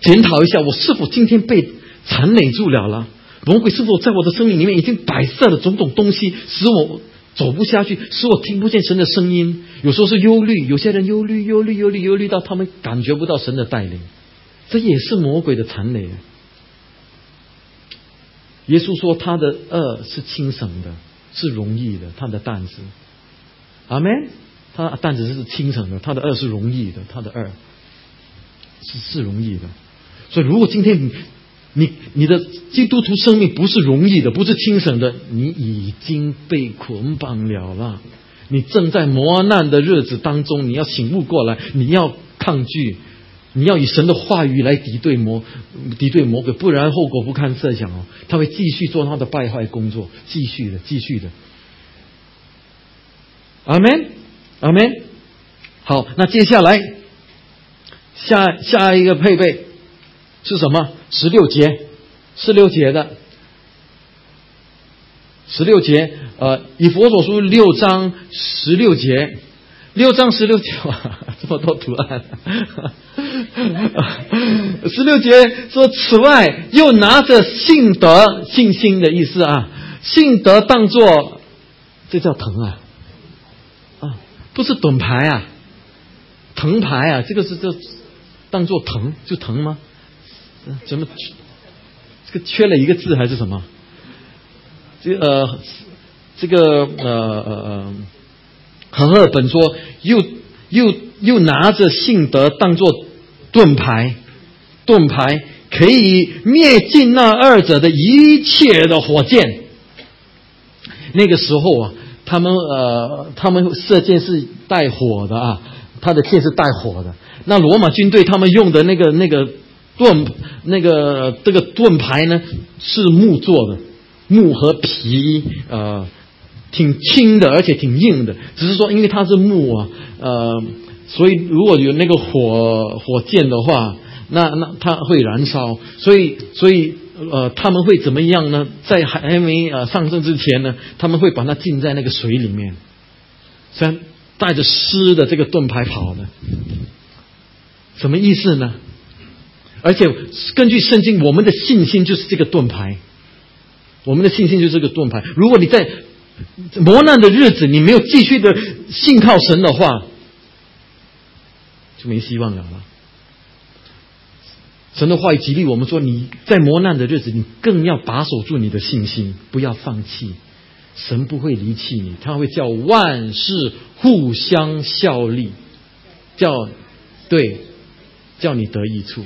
检讨一下，我是否今天被缠累住了了？魔鬼是否在我的生命里面已经摆设了种种东西，使我？走不下去，使我听不见神的声音。有时候是忧虑，有些人忧虑、忧虑、忧虑、忧虑到他们感觉不到神的带领，这也是魔鬼的残累。耶稣说他的恶是轻省的，是容易的，他的担子。阿门。他担子是轻省的，他的恶是容易的，他的恶是是容易的。所以，如果今天你。你的基督徒生命不是容易的，不是轻省的，你已经被捆绑了了。你正在磨难的日子当中，你要醒悟过来，你要抗拒，你要以神的话语来敌对魔，敌对魔鬼，不然后果不堪设想哦，他会继续做他的败坏工作，继续的，继续的。阿门，阿门。好，那接下来下下一个配备是什么？十六节，十六节的，十六节，呃，以佛所书六章十六节，六章十六节，这么多图案，十六节说，此外又拿着信德信心的意思啊，信德当作，这叫疼啊，啊，不是盾牌啊，藤牌啊，这个是这当作藤就藤吗？怎么？这个缺了一个字还是什么？这呃，这个呃呃呃，恒二本说又又又拿着信德当做盾牌，盾牌可以灭尽那二者的一切的火箭。那个时候啊，他们呃，他们射箭是带火的啊，他的箭是带火的。那罗马军队他们用的那个那个。盾那个这个盾牌呢是木做的，木和皮呃挺轻的，而且挺硬的。只是说因为它是木啊，呃，所以如果有那个火火箭的话，那那它会燃烧。所以所以呃，他们会怎么样呢？在还没呃上阵之前呢，他们会把它浸在那个水里面，虽然带着湿的这个盾牌跑的，什么意思呢？而且根据圣经，我们的信心就是这个盾牌，我们的信心就是这个盾牌。如果你在磨难的日子，你没有继续的信靠神的话，就没希望了了。神的话语激励我们说：你在磨难的日子，你更要把守住你的信心，不要放弃。神不会离弃你，他会叫万事互相效力，叫对，叫你得益处。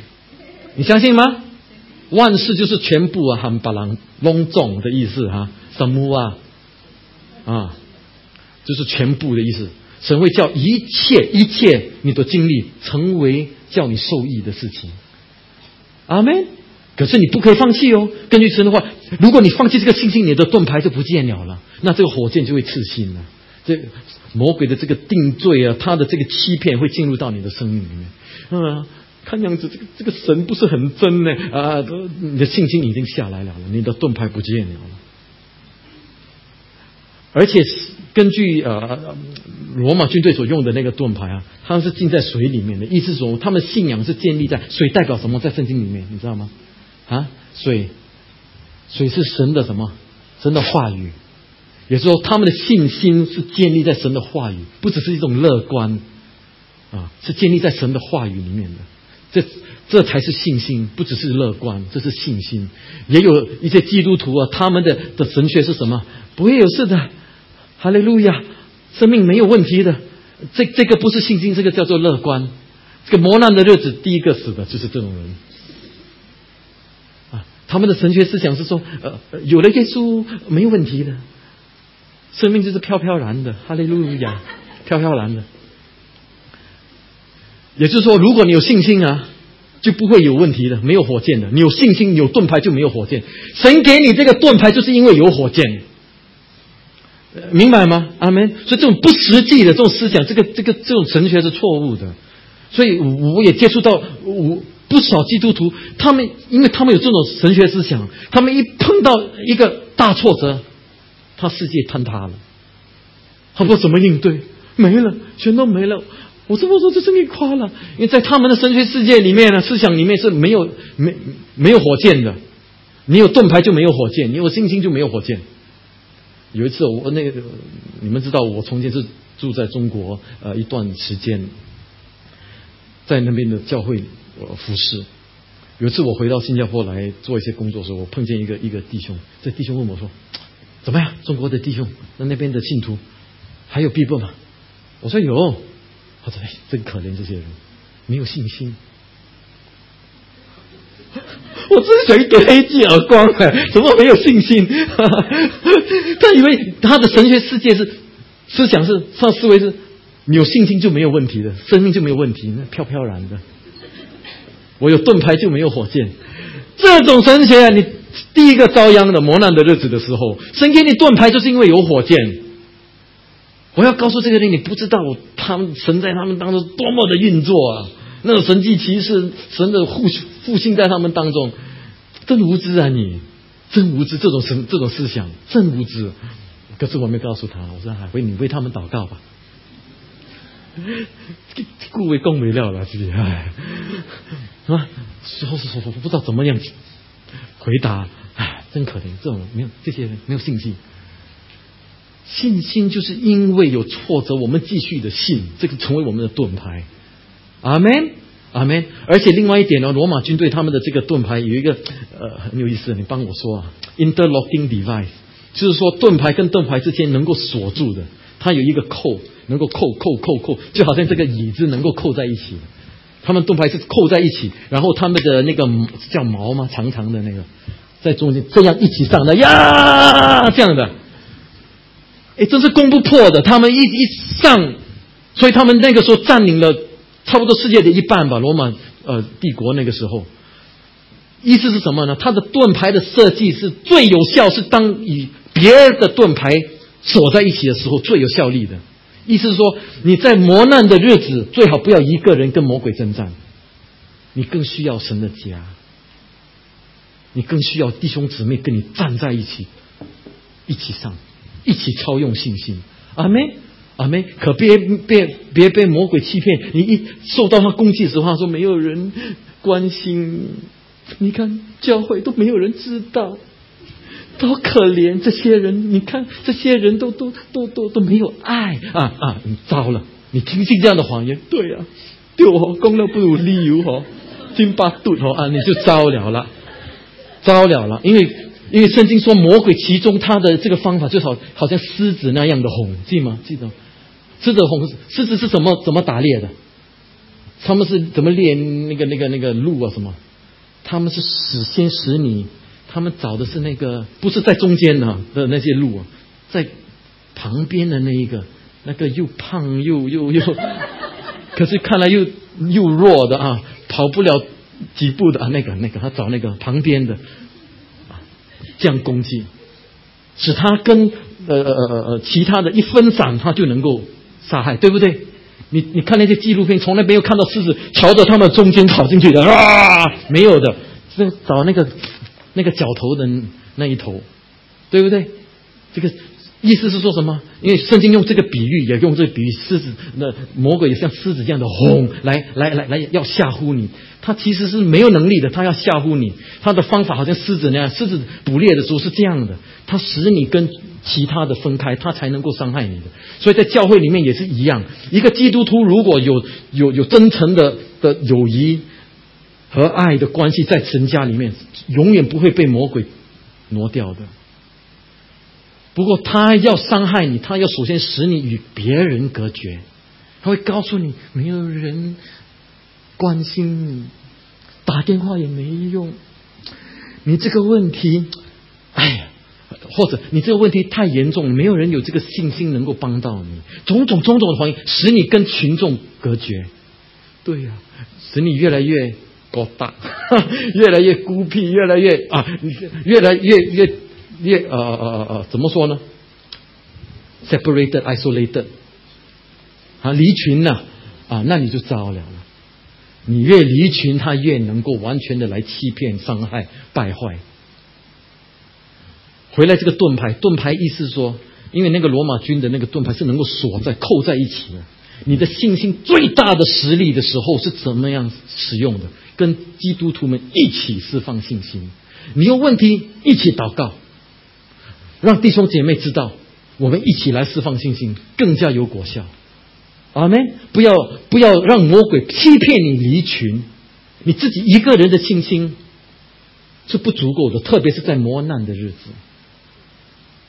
你相信吗？万事就是全部啊，很把人隆重的意思哈，什么啊？啊，就是全部的意思。神会叫一切一切你的经历成为叫你受益的事情。阿门。可是你不可以放弃哦。根据神的话，如果你放弃这个信心，你的盾牌就不见了了。那这个火箭就会刺心了。这魔鬼的这个定罪啊，他的这个欺骗会进入到你的生命里面。嗯，看样子这个这个神不是很真呢啊！你的信心已经下来了，你的盾牌不见了。而且根据呃罗马军队所用的那个盾牌啊，它是浸在水里面的，意思说他们信仰是建立在水代表什么？在圣经里面，你知道吗？啊，水，水是神的什么？神的话语，也就是说他们的信心是建立在神的话语，不只是一种乐观啊，是建立在神的话语里面的。这这才是信心，不只是乐观，这是信心。也有一些基督徒啊，他们的的神学是什么？不会有事的。哈利路亚，生命没有问题的，这这个不是信心，这个叫做乐观。这个磨难的日子，第一个死的就是这种人。啊，他们的神学思想是说，呃，有了耶稣没有问题的，生命就是飘飘然的。哈利路亚，飘飘然的。也就是说，如果你有信心啊，就不会有问题的，没有火箭的。你有信心，有盾牌就没有火箭。神给你这个盾牌，就是因为有火箭。明白吗？阿门。所以这种不实际的这种思想，这个这个这种神学是错误的。所以我也接触到我不少基督徒，他们因为他们有这种神学思想，他们一碰到一个大挫折，他世界坍塌了。他说怎么应对？没了，全都没了。我这么说就这么夸了，因为在他们的神学世界里面呢，思想里面是没有没没有火箭的。你有盾牌就没有火箭，你有信心就没有火箭。有一次，我那个你们知道，我从前是住在中国呃一段时间，在那边的教会呃服侍。有一次我回到新加坡来做一些工作的时候，我碰见一个一个弟兄，这弟兄问我说：“怎么样，中国的弟兄，那那边的信徒还有逼迫吗？”我说有。他说：“哎，真可怜这些人，没有信心。”我真想给他一记耳光哎！怎么没有信心？他以为他的神学世界是思想是上思维是，你有信心就没有问题的，生命就没有问题，那飘飘然的。我有盾牌就没有火箭，这种神学，你第一个遭殃的磨难的日子的时候，神给你盾牌就是因为有火箭。我要告诉这个人，你不知道他们神在他们当中多么的运作啊！那种神迹奇事，神的复复兴在他们当中，真无知啊！你真无知，这种神这种思想真无知。可是我没告诉他，我说：“海辉你为他们祷告吧。”故为公为料了，自己哎，啊，说说说，不知道怎么样回答，哎，真可怜，这种没有这些人没有信心。信心就是因为有挫折，我们继续的信，这个成为我们的盾牌。阿门，阿门。而且另外一点呢，罗马军队他们的这个盾牌有一个呃很有意思，你帮我说啊，interlocking device，就是说盾牌跟盾牌之间能够锁住的，它有一个扣，能够扣扣扣扣，就好像这个椅子能够扣在一起。他们盾牌是扣在一起，然后他们的那个叫毛吗？长长的那个在中间这样一起上的呀，这样的，哎，这是攻不破的。他们一一上，所以他们那个时候占领了。差不多世界的一半吧，罗马呃帝国那个时候，意思是什么呢？它的盾牌的设计是最有效，是当与别的盾牌锁在一起的时候最有效力的。意思是说，你在磨难的日子，最好不要一个人跟魔鬼征战，你更需要神的家。你更需要弟兄姊妹跟你站在一起，一起上，一起操用信心。阿妹，阿妹，可别别别被魔鬼欺骗。你一受到他攻击时，话说没有人关心。你看教会都没有人知道，多可怜这些人。你看这些人都都都都都没有爱啊啊！你糟了，你听信这样的谎言，对呀，对我功劳不如理由哦，金巴顿哦啊，你就糟了了。糟了了，因为因为圣经说魔鬼其中他的这个方法就好好像狮子那样的哄，记吗？记得狮子哄狮子是怎么怎么打猎的？他们是怎么猎那个那个那个鹿啊什么？他们是使先使你，他们找的是那个不是在中间的的那些鹿啊，在旁边的那一个那个又胖又又又，可是看来又又弱的啊，跑不了。几步的啊，那个那个，他找那个旁边的，这样攻击，使他跟呃呃呃呃其他的一分散，他就能够杀害，对不对？你你看那些纪录片，从来没有看到狮子朝着他们中间跑进去的啊，没有的，是找那个那个角头的那一头，对不对？这个。意思是说什么？因为圣经用这个比喻，也用这个比喻，狮子那魔鬼也像狮子这样的哄来来来来要吓唬你。他其实是没有能力的，他要吓唬你。他的方法好像狮子那样，狮子捕猎的时候是这样的，他使你跟其他的分开，他才能够伤害你的。所以在教会里面也是一样，一个基督徒如果有有有真诚的的友谊和爱的关系在神家里面，永远不会被魔鬼挪掉的。不过他要伤害你，他要首先使你与别人隔绝，他会告诉你没有人关心你，打电话也没用，你这个问题，哎呀，或者你这个问题太严重，没有人有这个信心能够帮到你，种种种种的原因使你跟群众隔绝，对呀，使你越来越高大，越来越孤僻，越来越啊，越来越越。越呃呃呃呃怎么说呢？separated, isolated，啊，离群了啊，那你就糟了。你越离群，他越能够完全的来欺骗、伤害、败坏。回来这个盾牌，盾牌意思说，因为那个罗马军的那个盾牌是能够锁在、扣在一起的。你的信心最大的实力的时候是怎么样使用的？跟基督徒们一起释放信心。你有问题，一起祷告。让弟兄姐妹知道，我们一起来释放信心，更加有果效。阿门！不要不要让魔鬼欺骗你离群，你自己一个人的信心是不足够的，特别是在磨难的日子。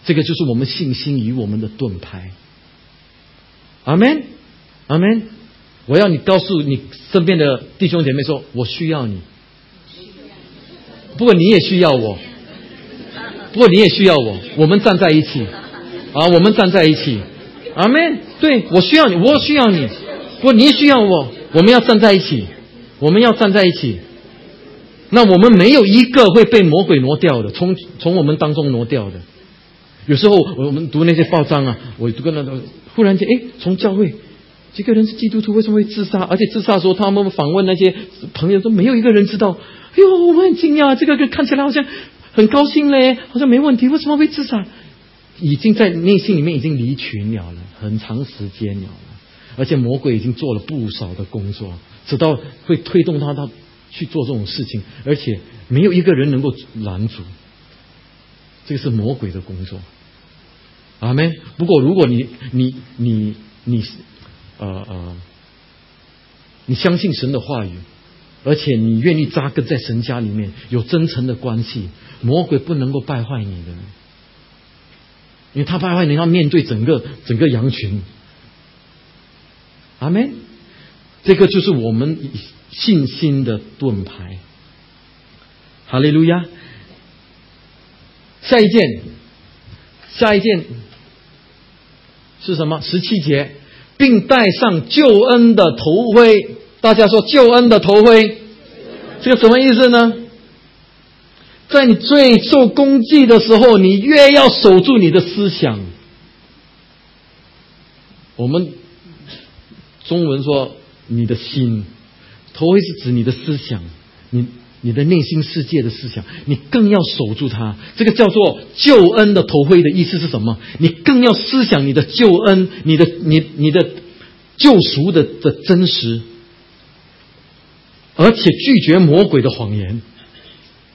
这个就是我们信心与我们的盾牌。阿门，阿门！我要你告诉你身边的弟兄姐妹说，我需要你。不过你也需要我。不过你也需要我，我们站在一起，啊，我们站在一起，阿门。对我需要你，我需要你，不过你需要我，我们要站在一起，我们要站在一起。那我们没有一个会被魔鬼挪掉的，从从我们当中挪掉的。有时候我们读那些报章啊，我读个那个，忽然间，哎，从教会几个人是基督徒，为什么会自杀？而且自杀的时候，他们访问那些朋友说，没有一个人知道。哎呦，我们很惊讶，这个看起来好像。很高兴嘞，好像没问题。为什么会自杀？已经在内心里面已经离群了了，很长时间了了。而且魔鬼已经做了不少的工作，直到会推动他到去做这种事情，而且没有一个人能够拦阻。这个是魔鬼的工作。阿门。不过如果你你你你呃呃，你相信神的话语。而且你愿意扎根在神家里面，有真诚的关系，魔鬼不能够败坏你的，因为他败坏你要面对整个整个羊群。阿门。这个就是我们信心的盾牌。哈利路亚。下一件，下一件是什么？十七节，并带上救恩的头盔。大家说救恩的头盔，这个什么意思呢？在你最受攻击的时候，你越要守住你的思想。我们中文说你的心，头盔是指你的思想，你你的内心世界的思想，你更要守住它。这个叫做救恩的头盔的意思是什么？你更要思想你的救恩，你的你你的救赎的的真实，而且拒绝魔鬼的谎言。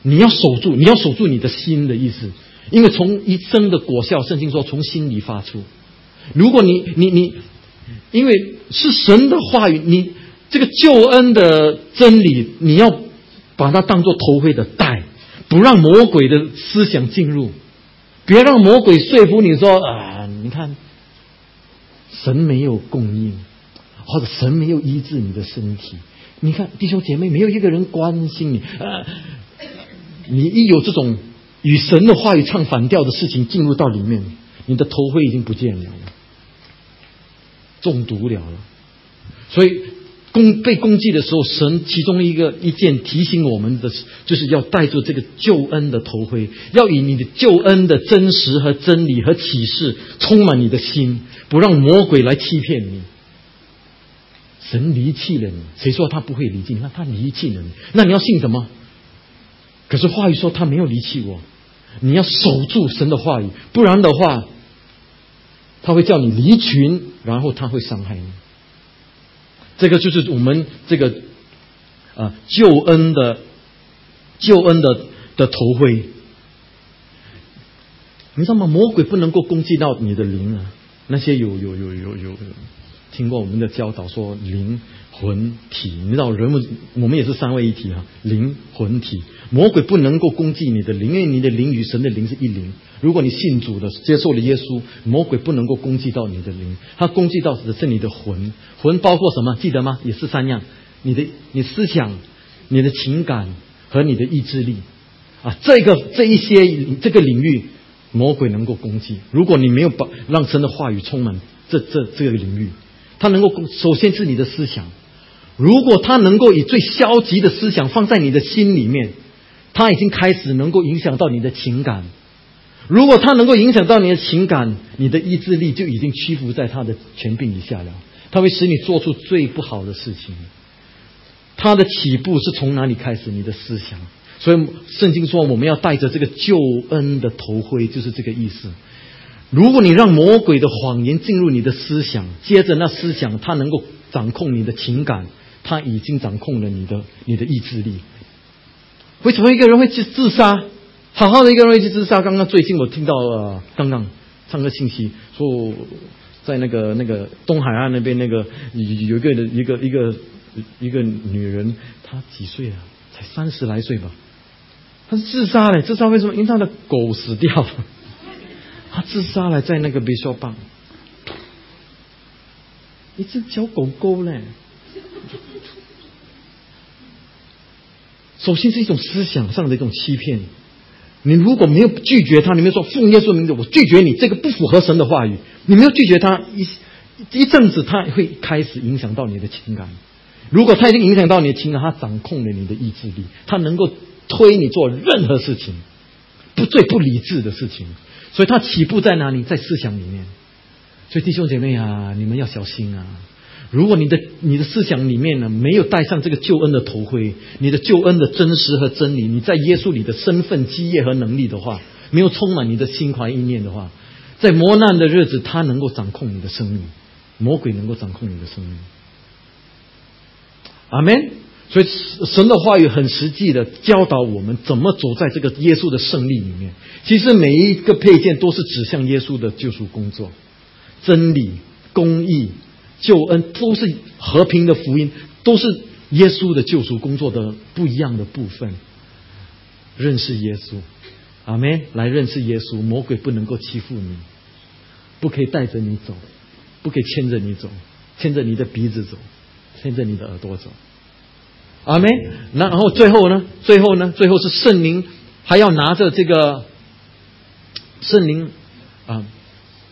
你要守住，你要守住你的心的意思，因为从一生的果效，圣经说从心里发出。如果你你你，因为是神的话语，你这个救恩的真理，你要。把它当做头盔的带，不让魔鬼的思想进入，别让魔鬼说服你说啊，你看，神没有供应，或者神没有医治你的身体。你看弟兄姐妹，没有一个人关心你。啊，你一有这种与神的话语唱反调的事情进入到里面，你的头盔已经不见了，中毒了了。所以。攻被攻击的时候，神其中一个一件提醒我们的，就是要带着这个救恩的头盔，要以你的救恩的真实和真理和启示充满你的心，不让魔鬼来欺骗你。神离弃了你，谁说他不会离弃？你那他离弃了你，那你要信什么？可是话语说他没有离弃我，你要守住神的话语，不然的话，他会叫你离群，然后他会伤害你。这个就是我们这个啊救恩的救恩的的头盔，你知道吗？魔鬼不能够攻击到你的灵啊！那些有有有有有听过我们的教导说灵魂体，你知道人物我们也是三位一体啊，灵魂体。魔鬼不能够攻击你的灵，因为你的灵与神的灵是一灵。如果你信主的，接受了耶稣，魔鬼不能够攻击到你的灵，他攻击到的是你的魂。魂包括什么？记得吗？也是三样：你的、你思想、你的情感和你的意志力。啊，这个这一些这个领域，魔鬼能够攻击。如果你没有把让神的话语充满这这这个领域，他能够首先是你的思想。如果他能够以最消极的思想放在你的心里面。他已经开始能够影响到你的情感，如果他能够影响到你的情感，你的意志力就已经屈服在他的权柄以下了。他会使你做出最不好的事情。他的起步是从哪里开始？你的思想。所以圣经说我们要带着这个救恩的头盔，就是这个意思。如果你让魔鬼的谎言进入你的思想，接着那思想他能够掌控你的情感，他已经掌控了你的你的意志力。为什么一个人会去自杀？好好的一个人会去自杀？刚刚最近我听到了，刚刚上个信息说，在那个那个东海岸那边那个有有一个一个一个一个女人，她几岁啊？才三十来岁吧？她是自杀了，自杀为什么？因为她的狗死掉了，他自杀了，在那个别墅棒，一只小狗狗嘞。首先是一种思想上的一种欺骗。你如果没有拒绝他，你没有说奉耶稣名字，我拒绝你，这个不符合神的话语。你没有拒绝他一一阵子，他会开始影响到你的情感。如果他已经影响到你的情感，他掌控了你的意志力，他能够推你做任何事情，不最不理智的事情。所以他起步在哪里？在思想里面。所以弟兄姐妹啊，你们要小心啊。如果你的你的思想里面呢没有带上这个救恩的头盔，你的救恩的真实和真理，你在耶稣里的身份、基业和能力的话，没有充满你的心怀意念的话，在磨难的日子，他能够掌控你的生命，魔鬼能够掌控你的生命。阿门。所以神的话语很实际的教导我们怎么走在这个耶稣的胜利里面。其实每一个配件都是指向耶稣的救赎工作，真理、公义。救恩都是和平的福音，都是耶稣的救赎工作的不一样的部分。认识耶稣，阿门！来认识耶稣，魔鬼不能够欺负你，不可以带着你走，不可以牵着你走，牵着你的鼻子走，牵着你的耳朵走。阿门！然后最后呢？最后呢？最后是圣灵还要拿着这个圣灵啊，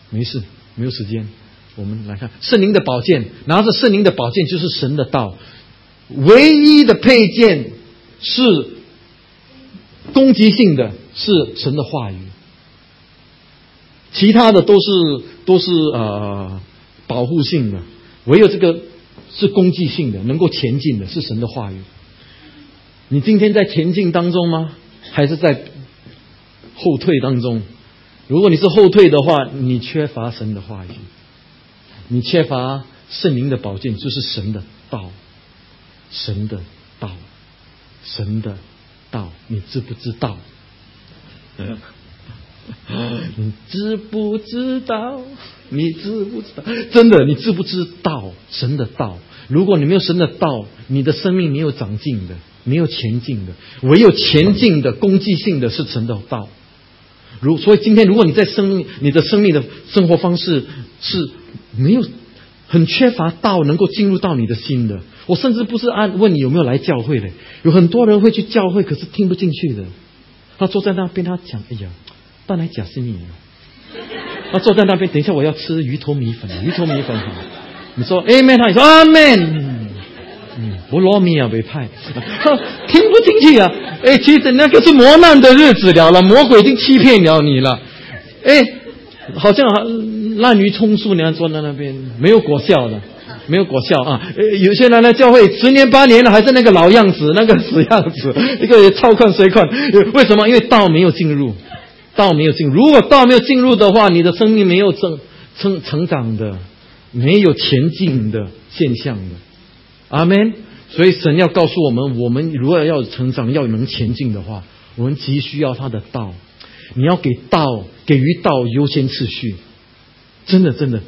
没事，没有时间。我们来看圣灵的宝剑，拿着圣灵的宝剑就是神的道，唯一的配件是攻击性的，是神的话语，其他的都是都是呃保护性的，唯有这个是攻击性的，能够前进的是神的话语。你今天在前进当中吗？还是在后退当中？如果你是后退的话，你缺乏神的话语，你缺乏圣灵的宝剑，就是神的道，神的道，神的道，你知不知道？你知不知道？你知不知道？真的，你知不知道神的道？如果你没有神的道，你的生命没有长进的，没有前进的。唯有前进的、攻击性的是神的道。如所以，今天如果你在生命、你的生命的生活方式是没有很缺乏道，能够进入到你的心的，我甚至不是按问你有没有来教会的，有很多人会去教会，可是听不进去的。他坐在那边，他讲：“哎呀，当来假是你。”他坐在那边，等一下我要吃鱼头米粉，鱼头米粉好。你说 Amen，他你说 Amen。嗯，不罗米亚被派，听不进去啊！哎，其实那个是磨难的日子了了，魔鬼已经欺骗了你了。哎，好像滥竽充数，你看坐在那边没有果效的，没有果效啊！有些人来教会十年八年了，还是那个老样子，那个死样子，一个超困随困。为什么？因为道没有进入，道没有进。如果道没有进入的话，你的生命没有成成成长的，没有前进的现象的。阿门。所以神要告诉我们，我们如果要成长，要能前进的话，我们急需要他的道。你要给道，给予道优先次序。真的，真的，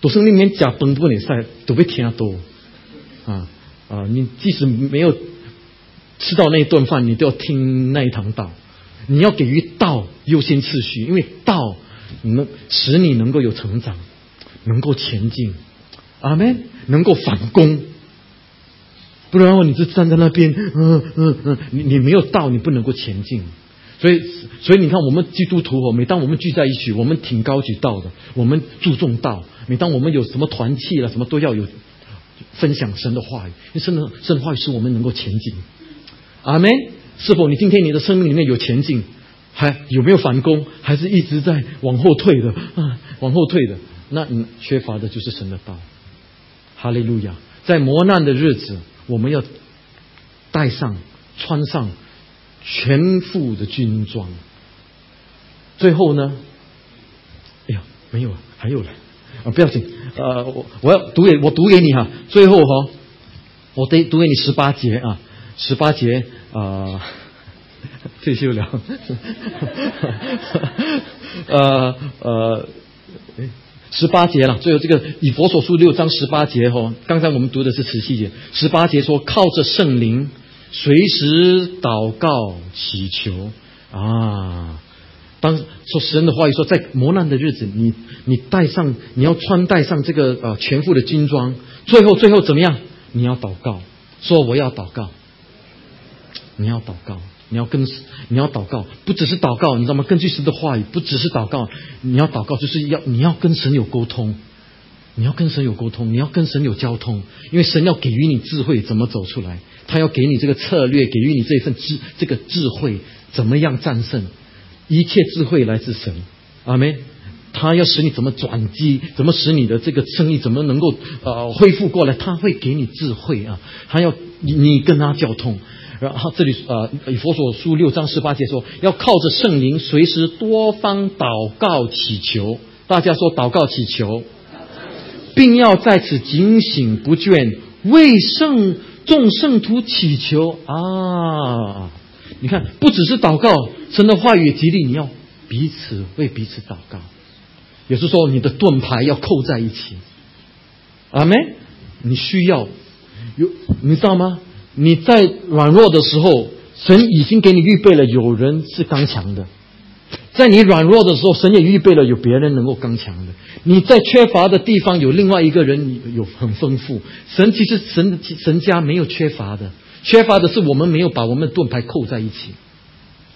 都是里面假崩不你赛都被听多啊啊！你即使没有吃到那一顿饭，你都要听那一堂道。你要给予道优先次序，因为道能使你能够有成长，能够前进。阿门，能够反攻。不然的话，你就站在那边，嗯嗯嗯，你你没有道，你不能够前进。所以，所以你看，我们基督徒哦，每当我们聚在一起，我们挺高举道的，我们注重道。每当我们有什么团契了，什么都要有分享神的话语，因为神的神的话语使我们能够前进。阿门。是否你今天你的生命里面有前进，还有没有反攻，还是一直在往后退的啊？往后退的，那你缺乏的就是神的道。哈利路亚，在磨难的日子。我们要带上、穿上全副的军装。最后呢？哎呀，没有了，还有了啊！不要紧，呃，我我要读给我读给你哈。最后哈，我得读给你十八节啊，十八节啊，退休了，呃呃，十八节了，最后这个以佛所书六章十八节哦，刚才我们读的是十七节，十八节说靠着圣灵，随时祷告祈求啊。当说神的话语说，在磨难的日子，你你带上，你要穿戴上这个呃全副的军装，最后最后怎么样？你要祷告，说我要祷告，你要祷告。你要跟你要祷告，不只是祷告，你知道吗？根据神的话语，不只是祷告，你要祷告，就是要你要跟神有沟通，你要跟神有沟通，你要跟神有交通，因为神要给予你智慧，怎么走出来？他要给你这个策略，给予你这一份智这个智慧，怎么样战胜？一切智慧来自神，阿门。他要使你怎么转机，怎么使你的这个生意怎么能够呃恢复过来？他会给你智慧啊，他要你跟他交通。然后这里呃，以佛所书六章十八节说，要靠着圣灵，随时多方祷告祈求。大家说祷告祈求，并要在此警醒不倦，为圣众圣徒祈求啊！你看，不只是祷告，神的话语激励你要彼此为彼此祷告。也是说，你的盾牌要扣在一起。阿门。你需要有，你知道吗？你在软弱的时候，神已经给你预备了有人是刚强的；在你软弱的时候，神也预备了有别人能够刚强的。你在缺乏的地方，有另外一个人有很丰富。神其实神神家没有缺乏的，缺乏的是我们没有把我们的盾牌扣在一起，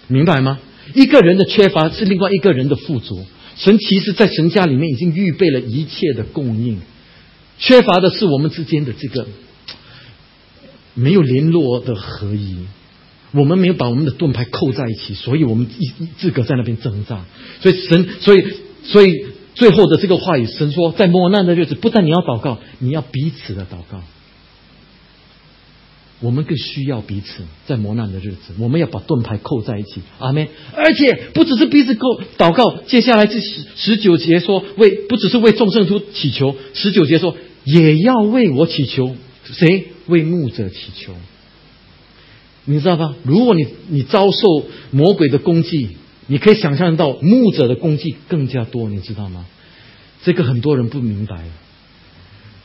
明白吗？一个人的缺乏是另外一个人的富足。神其实，在神家里面已经预备了一切的供应，缺乏的是我们之间的这个。没有联络的合一，我们没有把我们的盾牌扣在一起，所以我们一自个在那边挣扎。所以神，所以所以最后的这个话语，神说，在磨难的日子，不但你要祷告，你要彼此的祷告。我们更需要彼此，在磨难的日子，我们要把盾牌扣在一起。阿门。而且不只是彼此扣祷告，接下来这十十九节说为不只是为众圣徒祈求，十九节说也要为我祈求。谁为牧者祈求？你知道吧？如果你你遭受魔鬼的攻击，你可以想象到牧者的攻击更加多，你知道吗？这个很多人不明白。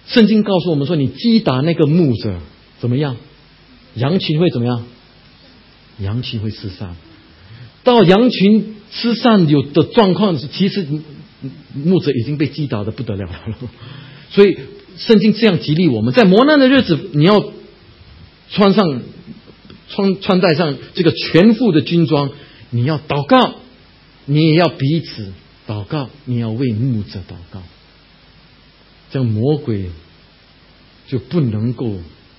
圣经告诉我们说，你击打那个牧者怎么样？羊群会怎么样？羊群会失散。到羊群失散有的状况，其实牧者已经被击倒的不得了了。所以圣经这样激励我们，在磨难的日子，你要穿上穿穿戴上这个全副的军装，你要祷告，你也要彼此祷告，你要为牧者祷告，这样魔鬼就不能够。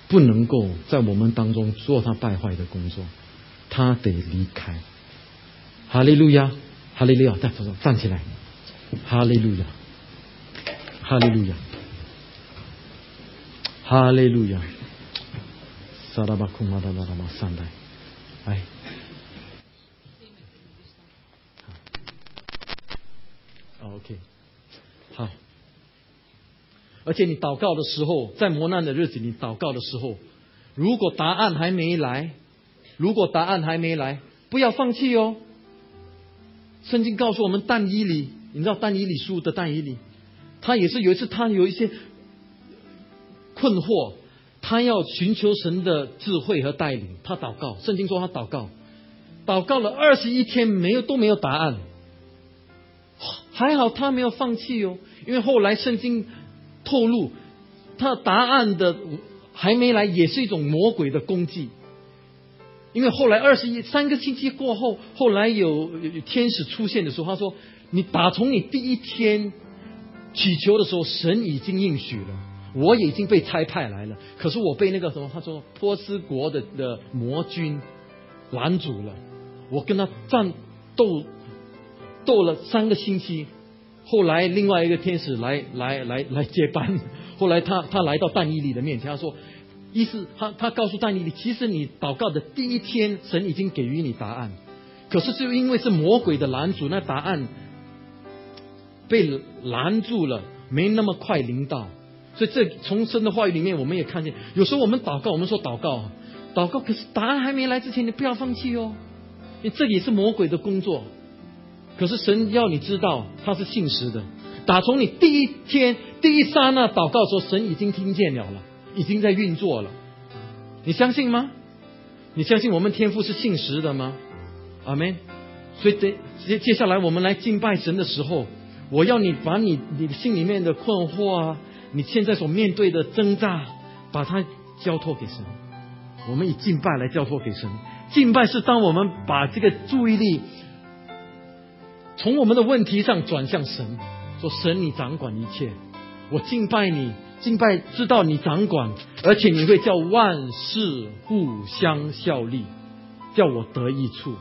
不能够在我们当中做他败坏的工作，他得离开。哈利路亚，哈利路亚，站站站起来，哈利路亚，哈利路亚，哈利路亚，萨拉巴库马达拉拉马三代，哎，，OK，好。而且你祷告的时候，在磨难的日子，你祷告的时候，如果答案还没来，如果答案还没来，不要放弃哦。圣经告诉我们，但以理，你知道但以理书的但以理，他也是有一次，他有一些困惑，他要寻求神的智慧和带领，他祷告。圣经说他祷告，祷告了二十一天，没有都没有答案，还好他没有放弃哦，因为后来圣经。透露他答案的还没来，也是一种魔鬼的攻击。因为后来二十一三个星期过后，后来有天使出现的时候，他说：“你打从你第一天祈求的时候，神已经应许了，我已经被差派来了。可是我被那个什么，他说波斯国的的魔军拦阻了。我跟他战斗斗了三个星期。”后来另外一个天使来来来来接班，后来他他来到但以理的面前，他说：“意思他他告诉但以理，其实你祷告的第一天，神已经给予你答案，可是就因为是魔鬼的拦阻，那答案被拦住了，没那么快临到。所以这从神的话语里面，我们也看见，有时候我们祷告，我们说祷告，祷告，可是答案还没来之前，你不要放弃哦，因为这也是魔鬼的工作。”可是神要你知道，他是信实的。打从你第一天第一刹那祷告的时候，神已经听见了了，已经在运作了。你相信吗？你相信我们天父是信实的吗？阿门。所以接接接下来我们来敬拜神的时候，我要你把你你心里面的困惑啊，你现在所面对的挣扎，把它交托给神。我们以敬拜来交托给神。敬拜是当我们把这个注意力。从我们的问题上转向神，说神你掌管一切，我敬拜你，敬拜知道你掌管，而且你会叫万事互相效力，叫我得益处。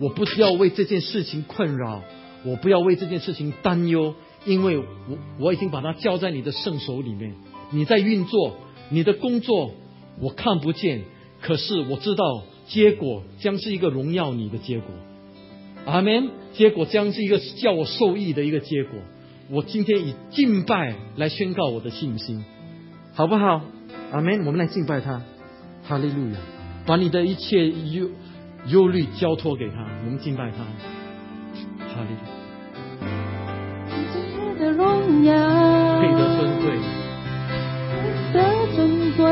我不需要为这件事情困扰，我不要为这件事情担忧，因为我我已经把它交在你的圣手里面，你在运作你的工作，我看不见，可是我知道结果将是一个荣耀你的结果。阿门。结果将是一个叫我受益的一个结果。我今天以敬拜来宣告我的信心，好不好？阿门。我们来敬拜他，哈利路亚！把你的一切忧忧虑交托给他，我们敬拜他，哈利路亚。荣耀，配得尊贵，配得尊贵，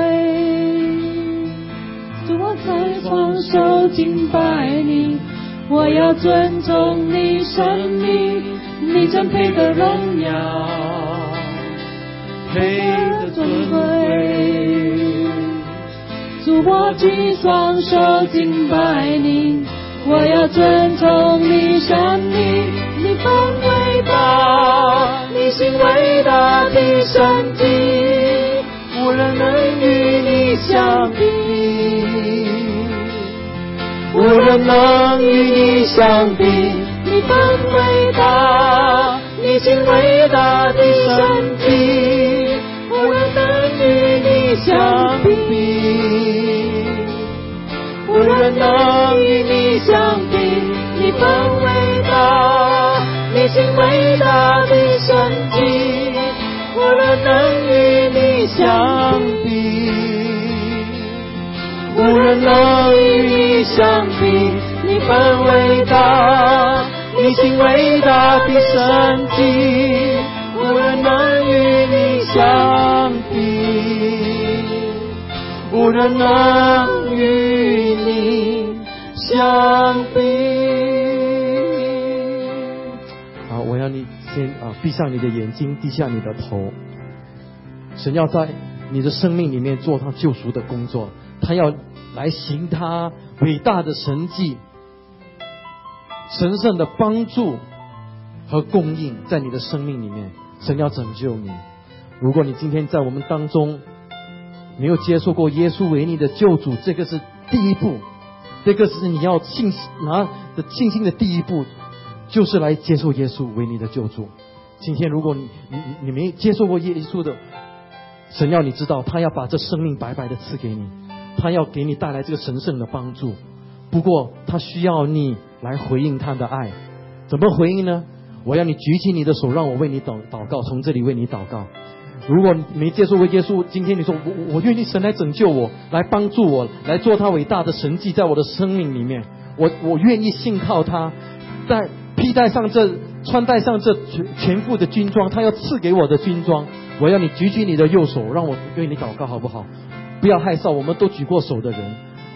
主我在双手敬拜你。我要尊重你生命，你真配得荣耀，配得尊贵。主，我举双手敬拜你。我要尊重你生命，你本伟大，你心伟大的神迹，无人能与你相比。无人能与你相比，你本伟大，你尽伟大的神迹，无人能与你相比。无人能与你相比，你本伟大，你心伟大的神迹，无人能与你相比，无人能与你相比，你本伟大，你心伟大的神迹，无人能与你相比，无人能与你相比。我要你先啊，闭上你的眼睛，低下你的头。神要在你的生命里面做他救赎的工作，他要来行他伟大的神迹、神圣的帮助和供应在你的生命里面。神要拯救你。如果你今天在我们当中没有接受过耶稣为你的救主，这个是第一步，这个是你要信拿的信心的第一步，就是来接受耶稣为你的救主。今天如果你你你没接受过耶稣的，神要你知道，他要把这生命白白的赐给你，他要给你带来这个神圣的帮助。不过他需要你来回应他的爱，怎么回应呢？我要你举起你的手，让我为你祷祷告，从这里为你祷告。如果你没接受过耶稣，今天你说我我愿意神来拯救我，来帮助我，来做他伟大的神迹在我的生命里面，我我愿意信靠他，在披戴上这穿戴上这全全副的军装，他要赐给我的军装。我要你举起你的右手，让我为你祷告，好不好？不要害臊，我们都举过手的人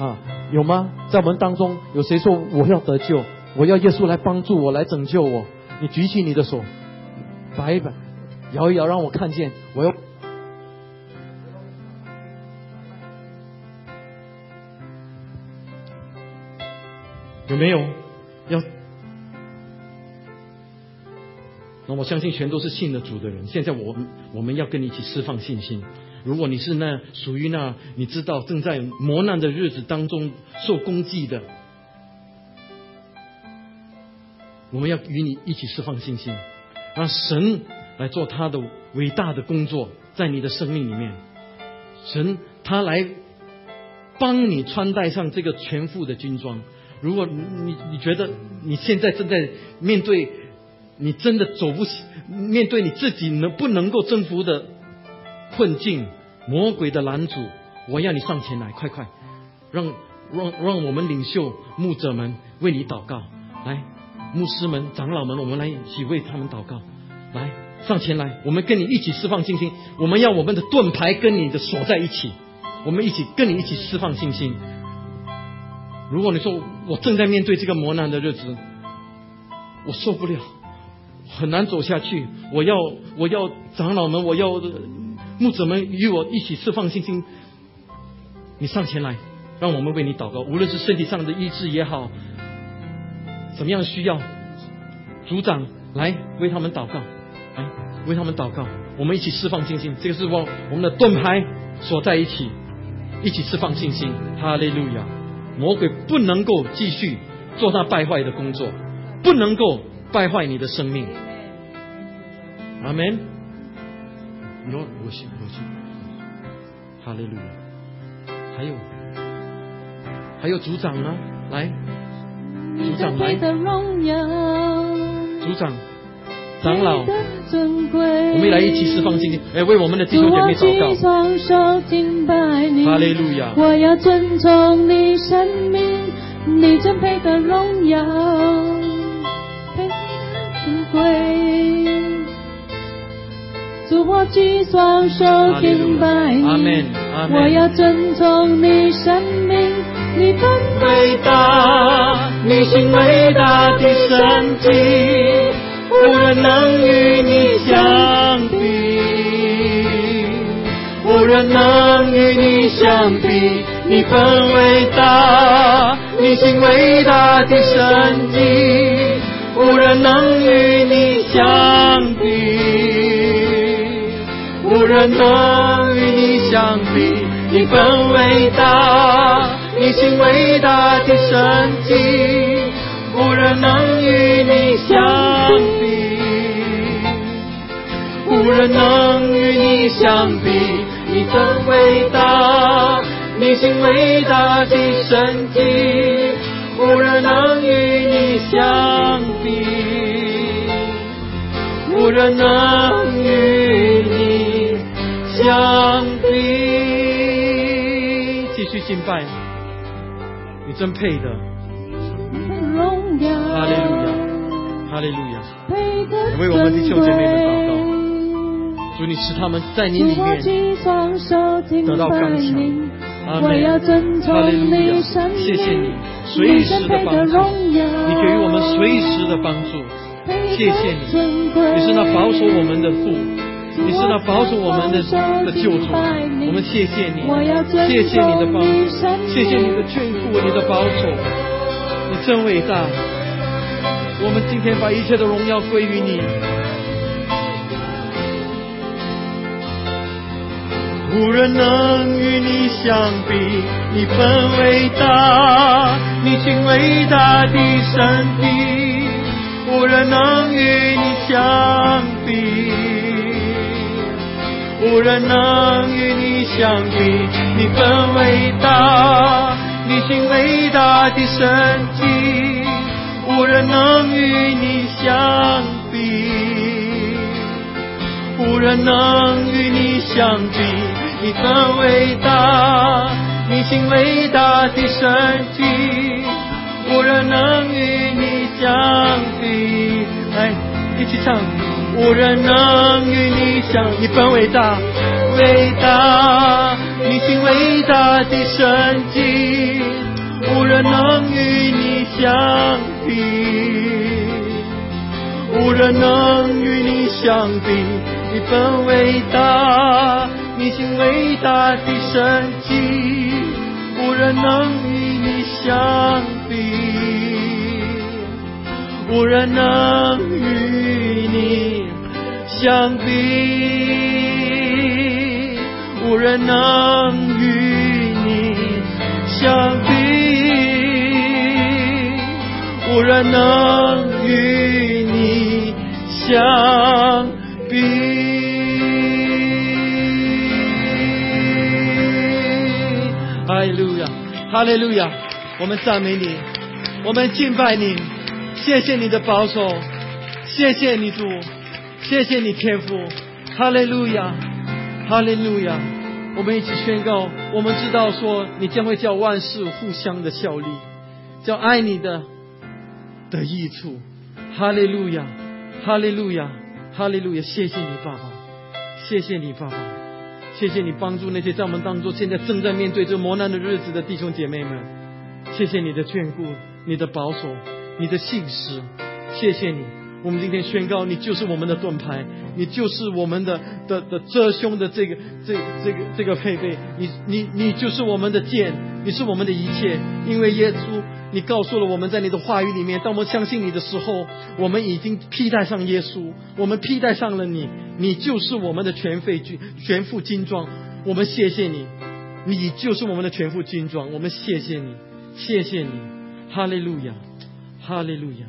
啊，有吗？在我们当中有谁说我要得救，我要耶稣来帮助我，来拯救我？你举起你的手，摆一摆，摇一摇，让我看见。我要有没有要？那我相信全都是信了主的人。现在我们我们要跟你一起释放信心。如果你是那属于那你知道正在磨难的日子当中受攻击的，我们要与你一起释放信心，让神来做他的伟大的工作，在你的生命里面，神他来帮你穿戴上这个全副的军装。如果你你觉得你现在正在面对，你真的走不起，面对你自己能不能够征服的困境，魔鬼的拦阻，我要你上前来，快快，让让让我们领袖牧者们为你祷告，来，牧师们、长老们，我们来一起为他们祷告，来上前来，我们跟你一起释放信心，我们要我们的盾牌跟你的锁在一起，我们一起跟你一起释放信心。如果你说我正在面对这个磨难的日子，我受不了，很难走下去。我要我要长老们，我要牧者们与我一起释放信心。你上前来，让我们为你祷告。无论是身体上的医治也好，怎么样需要，组长来为他们祷告，来为他们祷告。我们一起释放信心，这个是我我们的盾牌锁在一起，一起释放信心。哈利路亚。魔鬼不能够继续做他败坏的工作，不能够败坏你的生命。阿门。有我信，我信。哈利路亚。还有，还有组长呢，来，组长来，组长，长老，我们来一起释放信心，哎，为我们的弟兄姐妹祷告。哈利路亚。我要尊重你生命，你真配的荣耀，举双手敬拜你，我要尊重你生命，你本伟大，你行伟大的神迹，无人能与你相比，无人能与你相比。你本伟大，你是伟大的神迹，无人能与你相比，无无人能与你相比。你本伟大，你心伟大的神迹，无人能与你相比，无人能与你相比。你真伟大，你心伟大的神迹，无人能与你相比，无人能与相比。继续敬拜，你真配的，荣耀，哈利路亚，哈利路亚。为我们弟兄姐妹们祷告？主，你使他们在你里面得到拜刚强，阿门。哈利路亚。谢谢你随时的帮助。你给予我们随时的帮助，谢谢你，你是那保守我们的父，你是那保守我们的的救主，我们谢谢你，谢谢你的帮助，谢谢你的眷顾，你的保守，你真伟大。我们今天把一切的荣耀归于你。无人能与你相比，你本伟大，你行伟大的神体，无人能与你相比，无人能与你相比，你很伟大，你行伟大的神迹，无人能与你相比。无人能与你相比，你很伟大，你行伟大的神迹，无人能与你相比。来，一起唱，无人能与你相，你本伟大，伟大，你行伟大的神迹，无人能与你相比。无人能与你相比，你本伟大，你行伟大的神迹，无人能与你相比，无人能与你相比，无人能与你相比，无人能与你相比。哈利路亚，哈利路亚！我们赞美你，我们敬拜你，谢谢你的保守，谢谢你主，谢谢你天父，哈利路亚，哈利路亚！我们一起宣告，我们知道说你将会叫万事互相的效力，叫爱你的的益处，哈利路亚，哈利路亚，哈利路亚！谢谢你爸爸，谢谢你爸爸。谢谢你帮助那些在我们当中现在正在面对这磨难的日子的弟兄姐妹们，谢谢你的眷顾、你的保守、你的信实，谢谢你。我们今天宣告，你就是我们的盾牌，你就是我们的的的遮胸的这个这这个这个配备，你你你就是我们的剑，你是我们的一切，因为耶稣。你告诉了我们在你的话语里面，当我们相信你的时候，我们已经披戴上耶稣，我们披戴上了你，你就是我们的全副军全副军装。我们谢谢你，你就是我们的全副军装。我们谢谢你，谢谢你，哈利路亚，哈利路亚。